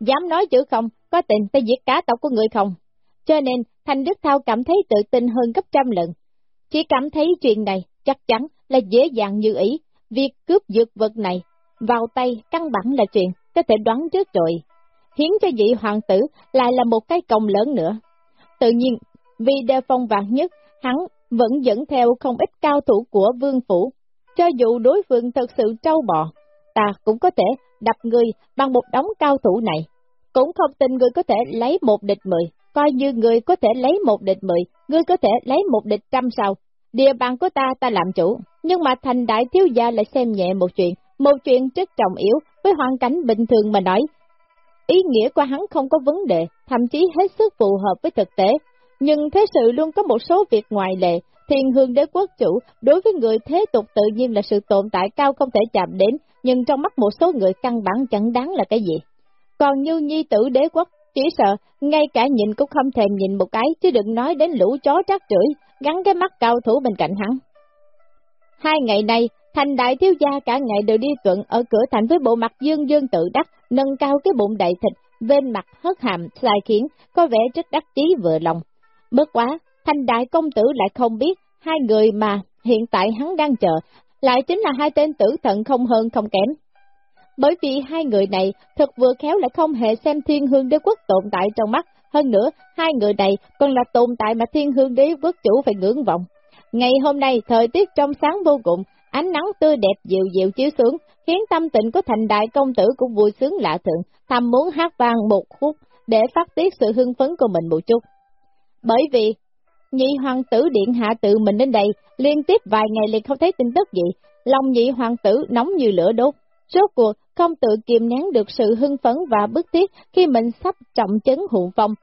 Dám nói chữ không, có tình ta giết cá tộc của người không? Cho nên, Thành Đức Thao cảm thấy tự tin hơn gấp trăm lần. Chỉ cảm thấy chuyện này chắc chắn là dễ dàng như ý, việc cướp dược vật này vào tay căn bản là chuyện có thể đoán trước rồi. Hiến cho vị hoàng tử lại là một cái công lớn nữa. Tự nhiên, vì đề phong vạn nhất, hắn vẫn dẫn theo không ít cao thủ của vương phủ. Cho dù đối phương thật sự trâu bò, ta cũng có thể đập người bằng một đống cao thủ này. Cũng không tin người có thể lấy một địch mười, coi như người có thể lấy một địch mười, người có thể lấy một địch trăm sao. Địa bàn của ta ta làm chủ, nhưng mà thành đại thiếu gia lại xem nhẹ một chuyện, một chuyện rất trọng yếu, với hoàn cảnh bình thường mà nói. Ý nghĩa của hắn không có vấn đề, thậm chí hết sức phù hợp với thực tế, nhưng thế sự luôn có một số việc ngoài lệ, thiên hương đế quốc chủ đối với người thế tục tự nhiên là sự tồn tại cao không thể chạm đến, nhưng trong mắt một số người căn bản chẳng đáng là cái gì. Còn như nhi tử đế quốc, chỉ sợ, ngay cả nhìn cũng không thèm nhìn một cái, chứ đừng nói đến lũ chó trắc chửi, gắn cái mắt cao thủ bên cạnh hắn. Hai ngày nay, thành đại thiếu gia cả ngày đều đi tuận ở cửa thành với bộ mặt dương dương tự đắc, nâng cao cái bụng đầy thịt, bên mặt hớt hàm, sai khiến, có vẻ rất đắc chí vừa lòng. Bất quá, thanh đại công tử lại không biết, hai người mà hiện tại hắn đang chờ, lại chính là hai tên tử thận không hơn không kém. Bởi vì hai người này thật vừa khéo lại không hề xem thiên hương đế quốc tồn tại trong mắt, hơn nữa, hai người này còn là tồn tại mà thiên hương đế quốc chủ phải ngưỡng vọng. Ngày hôm nay, thời tiết trong sáng vô cùng, ánh nắng tươi đẹp dịu dịu chiếu xuống, khiến tâm tình của thành đại công tử cũng vui sướng lạ thường, thầm muốn hát vang một khúc để phát tiết sự hưng phấn của mình một chút. Bởi vì, nhị hoàng tử điện hạ tự mình đến đây, liên tiếp vài ngày liền không thấy tin tức gì, lòng nhị hoàng tử nóng như lửa đốt. Rốt cuộc, không tự kiềm nén được sự hưng phấn và bức thiết khi mình sắp trọng chấn hụ phong.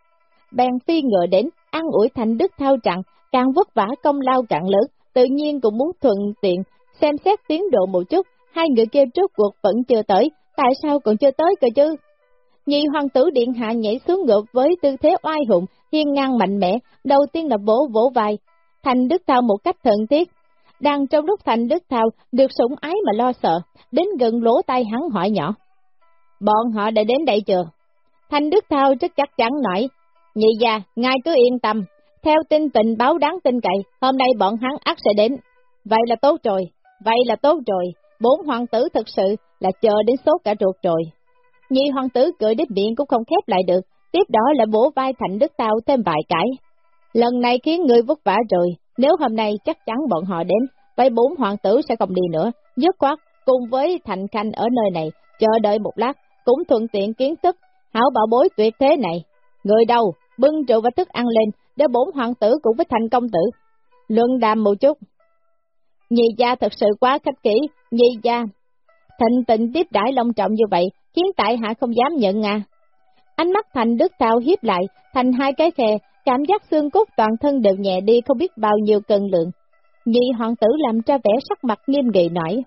Bèn phi ngựa đến, ăn ủi thành đức thao trạng, càng vất vả công lao càng lớn, tự nhiên cũng muốn thuận tiện, xem xét tiến độ một chút, hai người kia trước cuộc vẫn chưa tới, tại sao còn chưa tới cơ chứ? Nhị hoàng tử điện hạ nhảy xuống ngược với tư thế oai hùng, hiên ngang mạnh mẽ, đầu tiên là vỗ vỗ vai. Thành Đức Thao một cách thận thiết. Đang trong lúc Thành Đức Thao được sủng ái mà lo sợ, đến gần lỗ tay hắn hỏi nhỏ. Bọn họ đã đến đây chưa? Thành Đức Thao rất chắc chắn nói, nhị già, ngài cứ yên tâm, theo tin tình báo đáng tin cậy, hôm nay bọn hắn ắt sẽ đến. Vậy là tốt rồi, vậy là tốt rồi, bốn hoàng tử thực sự là chờ đến sốt cả ruột rồi. Nhị hoàng tử cười đến miệng cũng không khép lại được, tiếp đó là bổ vai Thành Đức Tao thêm vài cái. Lần này khiến người vất vả rồi, nếu hôm nay chắc chắn bọn họ đến, vậy bốn hoàng tử sẽ không đi nữa, dứt khoát cùng với Thành Khanh ở nơi này, chờ đợi một lát, cũng thuận tiện kiến thức, hảo bảo bối tuyệt thế này. Người đâu, bưng rượu và thức ăn lên, để bốn hoàng tử cũng với Thành công tử. Luận đàm một chút. Nhị gia thật sự quá khách kỹ, nhị gia. Thành tịnh tiếp đãi long trọng như vậy, khiến tại hạ không dám nhận à. Ánh mắt Thành Đức Thao hiếp lại, thành hai cái khe, cảm giác xương cốt toàn thân đều nhẹ đi không biết bao nhiêu cân lượng. Nhị hoàng tử làm ra vẻ sắc mặt nghiêm nghị nói.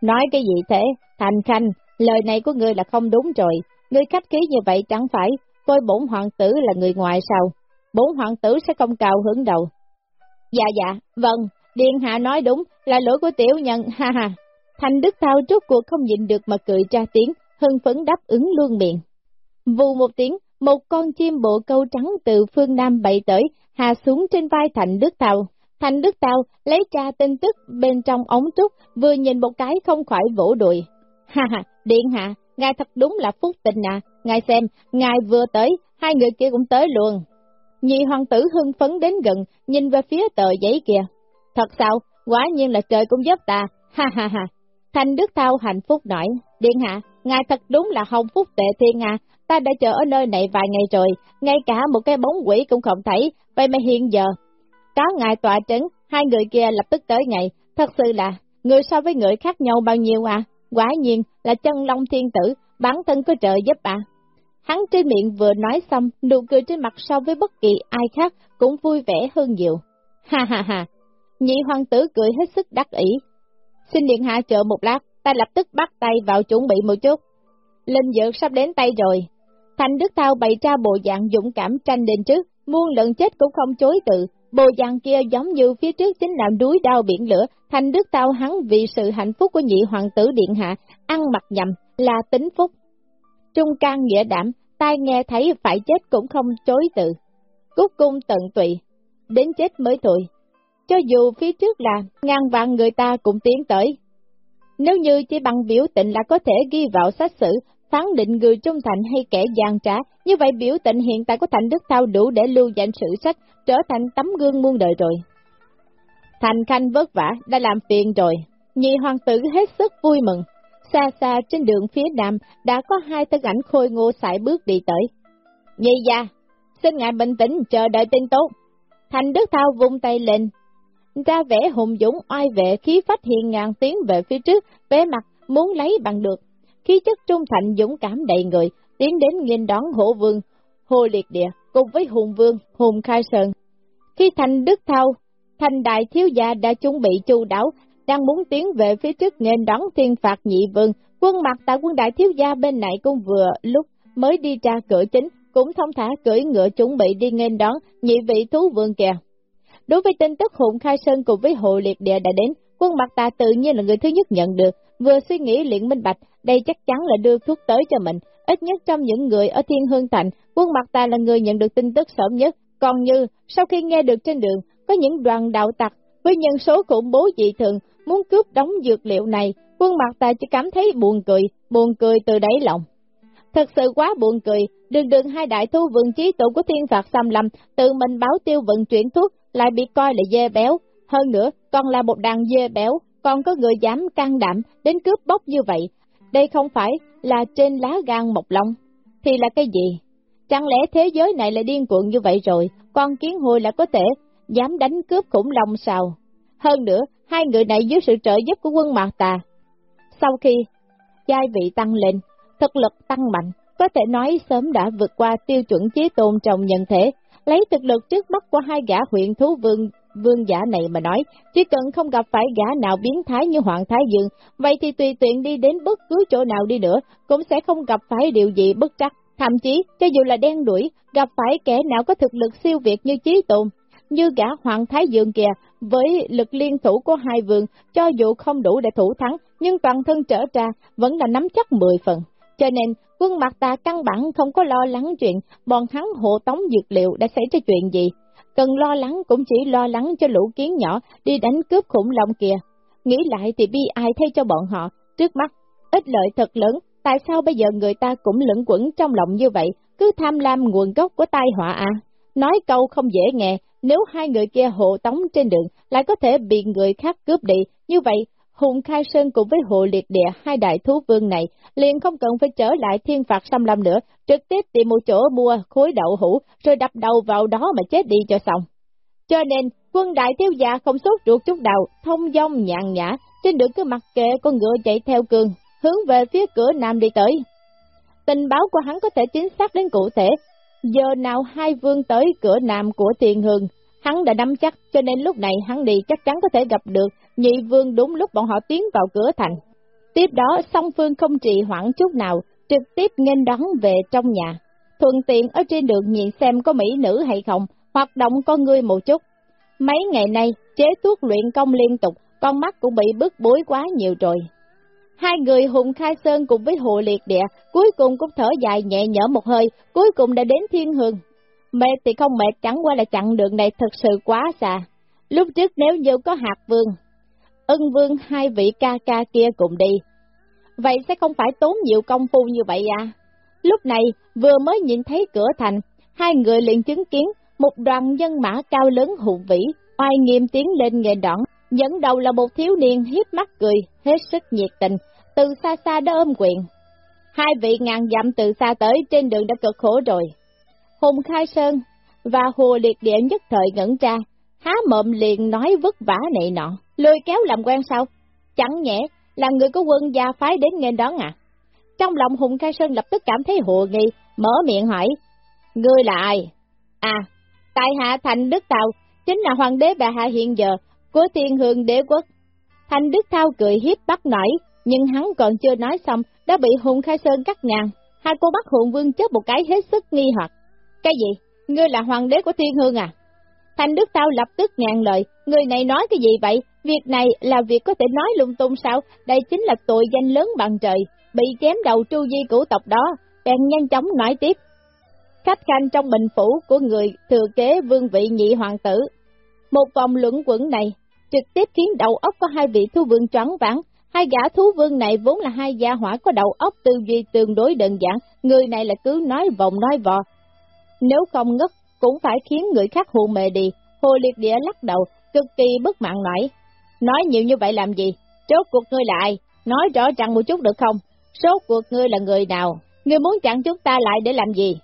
Nói cái gì thế, Thành Khanh, lời này của ngươi là không đúng rồi, ngươi khách khí như vậy chẳng phải, coi bổn hoàng tử là người ngoài sao, bổn hoàng tử sẽ không cao hứng đầu. Dạ dạ, vâng, Điện Hạ nói đúng, là lỗi của tiểu nhân, ha ha. Thành Đức Thao trước cuộc không nhịn được mà cười ra tiếng, hưng phấn đáp ứng luôn miệng. Vù một tiếng, một con chim bộ câu trắng từ phương Nam bay tới, hạ xuống trên vai Thành Đức Tàu. Thành Đức Tàu lấy ra tin tức bên trong ống trúc, vừa nhìn một cái không khỏi vỗ đùi. Ha ha, điện hạ, ngài thật đúng là phúc tình à, ngài xem, ngài vừa tới, hai người kia cũng tới luôn. Nhị hoàng tử hưng phấn đến gần, nhìn về phía tờ giấy kia. Thật sao, quả nhiên là trời cũng giúp ta, ha ha ha. thành Đức Thao hạnh phúc nói, Điện hạ, ngài thật đúng là hồng phúc tệ thiên à, ta đã chờ ở nơi này vài ngày rồi, ngay cả một cái bóng quỷ cũng không thấy, vậy mà hiện giờ, có ngài tọa trấn, hai người kia lập tức tới ngày, thật sự là, người so với người khác nhau bao nhiêu à, quả nhiên là chân long thiên tử, bản thân có trợ giúp à. Hắn trên miệng vừa nói xong, nụ cười trên mặt so với bất kỳ ai khác cũng vui vẻ hơn nhiều. Ha ha ha, nhị hoàng tử cười hết sức đắc ý. Xin điện hạ chờ một lát, ta lập tức bắt tay vào chuẩn bị một chút. Linh dược sắp đến tay rồi. Thành Đức Thao bày ra bộ dạng dũng cảm tranh lên trước, muôn lần chết cũng không chối từ. Bộ dạng kia giống như phía trước chính là núi đao biển lửa, Thành Đức Thao hắn vì sự hạnh phúc của nhị hoàng tử điện hạ, ăn mặc nhầm, là tính phúc. Trung can nghĩa đảm, tai nghe thấy phải chết cũng không chối từ. Cúc cung tận tụy, đến chết mới thôi. Cho dù phía trước là ngàn vạn người ta cũng tiến tới. Nếu như chỉ bằng biểu tình là có thể ghi vào sách sử, phán định người trung thành hay kẻ gian trá, như vậy biểu tình hiện tại của Thành Đức Thao đủ để lưu danh sử sách, trở thành tấm gương muôn đời rồi. Thành Khanh vất vả, đã làm phiền rồi. Nhị hoàng tử hết sức vui mừng. Xa xa trên đường phía nam đã có hai thân ảnh khôi ngô sải bước đi tới. Nhị gia, xin ngài bình tĩnh chờ đợi tin tốt. Thành Đức Thao vung tay lên, ra vẻ hùng dũng oai vệ khí phách hiền ngàn tiến về phía trước, vẻ mặt muốn lấy bằng được. Khí chất trung thành dũng cảm đầy người, tiến đến nghênh đón hổ vương, hồ liệt địa, cùng với hùng vương, hùng khai sơn. Khi thành Đức Thao, thành đại thiếu gia đã chuẩn bị chu đáo, đang muốn tiến về phía trước nghênh đón thiên phạt nhị vương, quân mặt tại quân đại thiếu gia bên này cũng vừa lúc mới đi ra cửa chính, cũng thông thả cưỡi ngựa chuẩn bị đi nghênh đón nhị vị thú vương kìa. Đối với tin tức Hùng Khai Sơn cùng với hộ liệt địa đã đến, quân mặt ta tự nhiên là người thứ nhất nhận được, vừa suy nghĩ liền minh bạch, đây chắc chắn là đưa thuốc tới cho mình. Ít nhất trong những người ở Thiên Hương Thành, quân mặt ta là người nhận được tin tức sớm nhất. Còn như, sau khi nghe được trên đường, có những đoàn đạo tặc với nhân số khủng bố dị thường muốn cướp đóng dược liệu này, quân mặt ta chỉ cảm thấy buồn cười, buồn cười từ đáy lòng. Thật sự quá buồn cười, đường đường hai đại thu vườn trí tổ của thiên phạt xâm lâm, tự mình báo tiêu vận chuyển thuốc, lại bị coi là dê béo, hơn nữa còn là một đàn dê béo, còn có người dám can đảm đến cướp bóc như vậy. Đây không phải là trên lá gan một lòng, thì là cái gì? Chẳng lẽ thế giới này lại điên cuộn như vậy rồi, con kiến hồi là có thể dám đánh cướp khủng long sao? Hơn nữa, hai người này dưới sự trợ giúp của quân Mạc Tà. Sau khi giai vị tăng lên, thực lực tăng mạnh, có thể nói sớm đã vượt qua tiêu chuẩn chế tôn trong nhân thể, Lấy thực lực trước mắt của hai gã huyện thú vương vương giả này mà nói, chỉ cần không gặp phải gã nào biến thái như Hoàng Thái Dương, vậy thì tùy tiện đi đến bất cứ chỗ nào đi nữa, cũng sẽ không gặp phải điều gì bất trắc. Thậm chí, cho dù là đen đuổi, gặp phải kẻ nào có thực lực siêu việt như trí Tồn, như gã Hoàng Thái Dương kìa, với lực liên thủ của hai vương, cho dù không đủ để thủ thắng, nhưng toàn thân trở ra vẫn là nắm chắc 10 phần. Cho nên, quân mặt ta căn bản không có lo lắng chuyện bọn hắn hộ tống dược liệu đã xảy ra chuyện gì. Cần lo lắng cũng chỉ lo lắng cho lũ kiến nhỏ đi đánh cướp khủng long kìa. Nghĩ lại thì bi ai thay cho bọn họ, trước mắt, ít lợi thật lớn, tại sao bây giờ người ta cũng lẫn quẩn trong lòng như vậy, cứ tham lam nguồn gốc của tai họa à? Nói câu không dễ nghe, nếu hai người kia hộ tống trên đường lại có thể bị người khác cướp đi, như vậy Hùng Khai Sơn cùng với hộ liệt địa hai đại thú vương này liền không cần phải trở lại thiên phạt xâm lâm nữa, trực tiếp tìm một chỗ mua khối đậu hũ rồi đập đầu vào đó mà chết đi cho xong. Cho nên, quân đại thiếu gia không sốt ruột chút đầu, thông dong nhàn nhã, trên đường cứ mặc kệ con ngựa chạy theo cường, hướng về phía cửa nam đi tới. Tình báo của hắn có thể chính xác đến cụ thể, giờ nào hai vương tới cửa nam của thiền hương, hắn đã nắm chắc, cho nên lúc này hắn đi chắc chắn có thể gặp được nhị vương đúng lúc bọn họ tiến vào cửa thành. Tiếp đó song phương không trì hoãn chút nào, trực tiếp nghênh đón về trong nhà. Thuận tiện ở trên đường nhìn xem có mỹ nữ hay không, hoạt động con người một chút. Mấy ngày nay, chế thuốc luyện công liên tục, con mắt cũng bị bức bối quá nhiều rồi. Hai người Hùng Khai Sơn cùng với Hồ Liệt Địa, cuối cùng cũng thở dài nhẹ nhở một hơi, cuối cùng đã đến thiên hương. Mệt thì không mệt, chẳng qua là chặn đường này thật sự quá xa. Lúc trước nếu như có hạt vương, ân vương hai vị ca ca kia cùng đi. Vậy sẽ không phải tốn nhiều công phu như vậy à? Lúc này, vừa mới nhìn thấy cửa thành, hai người liền chứng kiến một đoàn dân mã cao lớn hùng vĩ, oai nghiêm tiến lên nghề đón, dẫn đầu là một thiếu niên hiếp mắt cười, hết sức nhiệt tình, từ xa xa đã ôm quyền. Hai vị ngàn dặm từ xa tới trên đường đã cực khổ rồi. Hùng Khai Sơn và Hồ Liệt Địa nhất thời ngẩn ra, há mộm liền nói vất vả này nọ, lôi kéo làm quen sao? Chẳng nhẽ là người có quân gia phái đến nghênh đón à? Trong lòng Hùng Khai Sơn lập tức cảm thấy hồ nghi, mở miệng hỏi, Ngươi là ai? À, tại hạ Thành Đức Tàu, chính là hoàng đế bà hạ hiện giờ của thiên hương đế quốc. Thành Đức Thao cười hiếp bắt nổi, nhưng hắn còn chưa nói xong, đã bị Hùng Khai Sơn cắt ngang. Hai cô bắt Hùng Vương chết một cái hết sức nghi hoặc. Cái gì? Ngươi là hoàng đế của thiên hương à? Thành Đức Tao lập tức ngàn lời, người này nói cái gì vậy? Việc này là việc có thể nói lung tung sao? Đây chính là tội danh lớn bằng trời, bị chém đầu tru di cửu tộc đó, bèn nhanh chóng nói tiếp. Khách khanh trong bình phủ của người thừa kế vương vị nhị hoàng tử. Một vòng luận quẩn này trực tiếp khiến đầu óc của hai vị thu vương choáng váng. Hai gã thú vương này vốn là hai gia hỏa có đầu óc tư duy tương đối đơn giản, người này là cứ nói vòng nói vò. Nếu không ngất, cũng phải khiến người khác hù mề đi. Hồ liệt địa lắc đầu, cực kỳ bất mãn nói. Nói nhiều như vậy làm gì? Chốt cuộc ngươi là ai? Nói rõ ràng một chút được không? Số cuộc ngươi là người nào? Ngươi muốn chặn chúng ta lại để làm gì?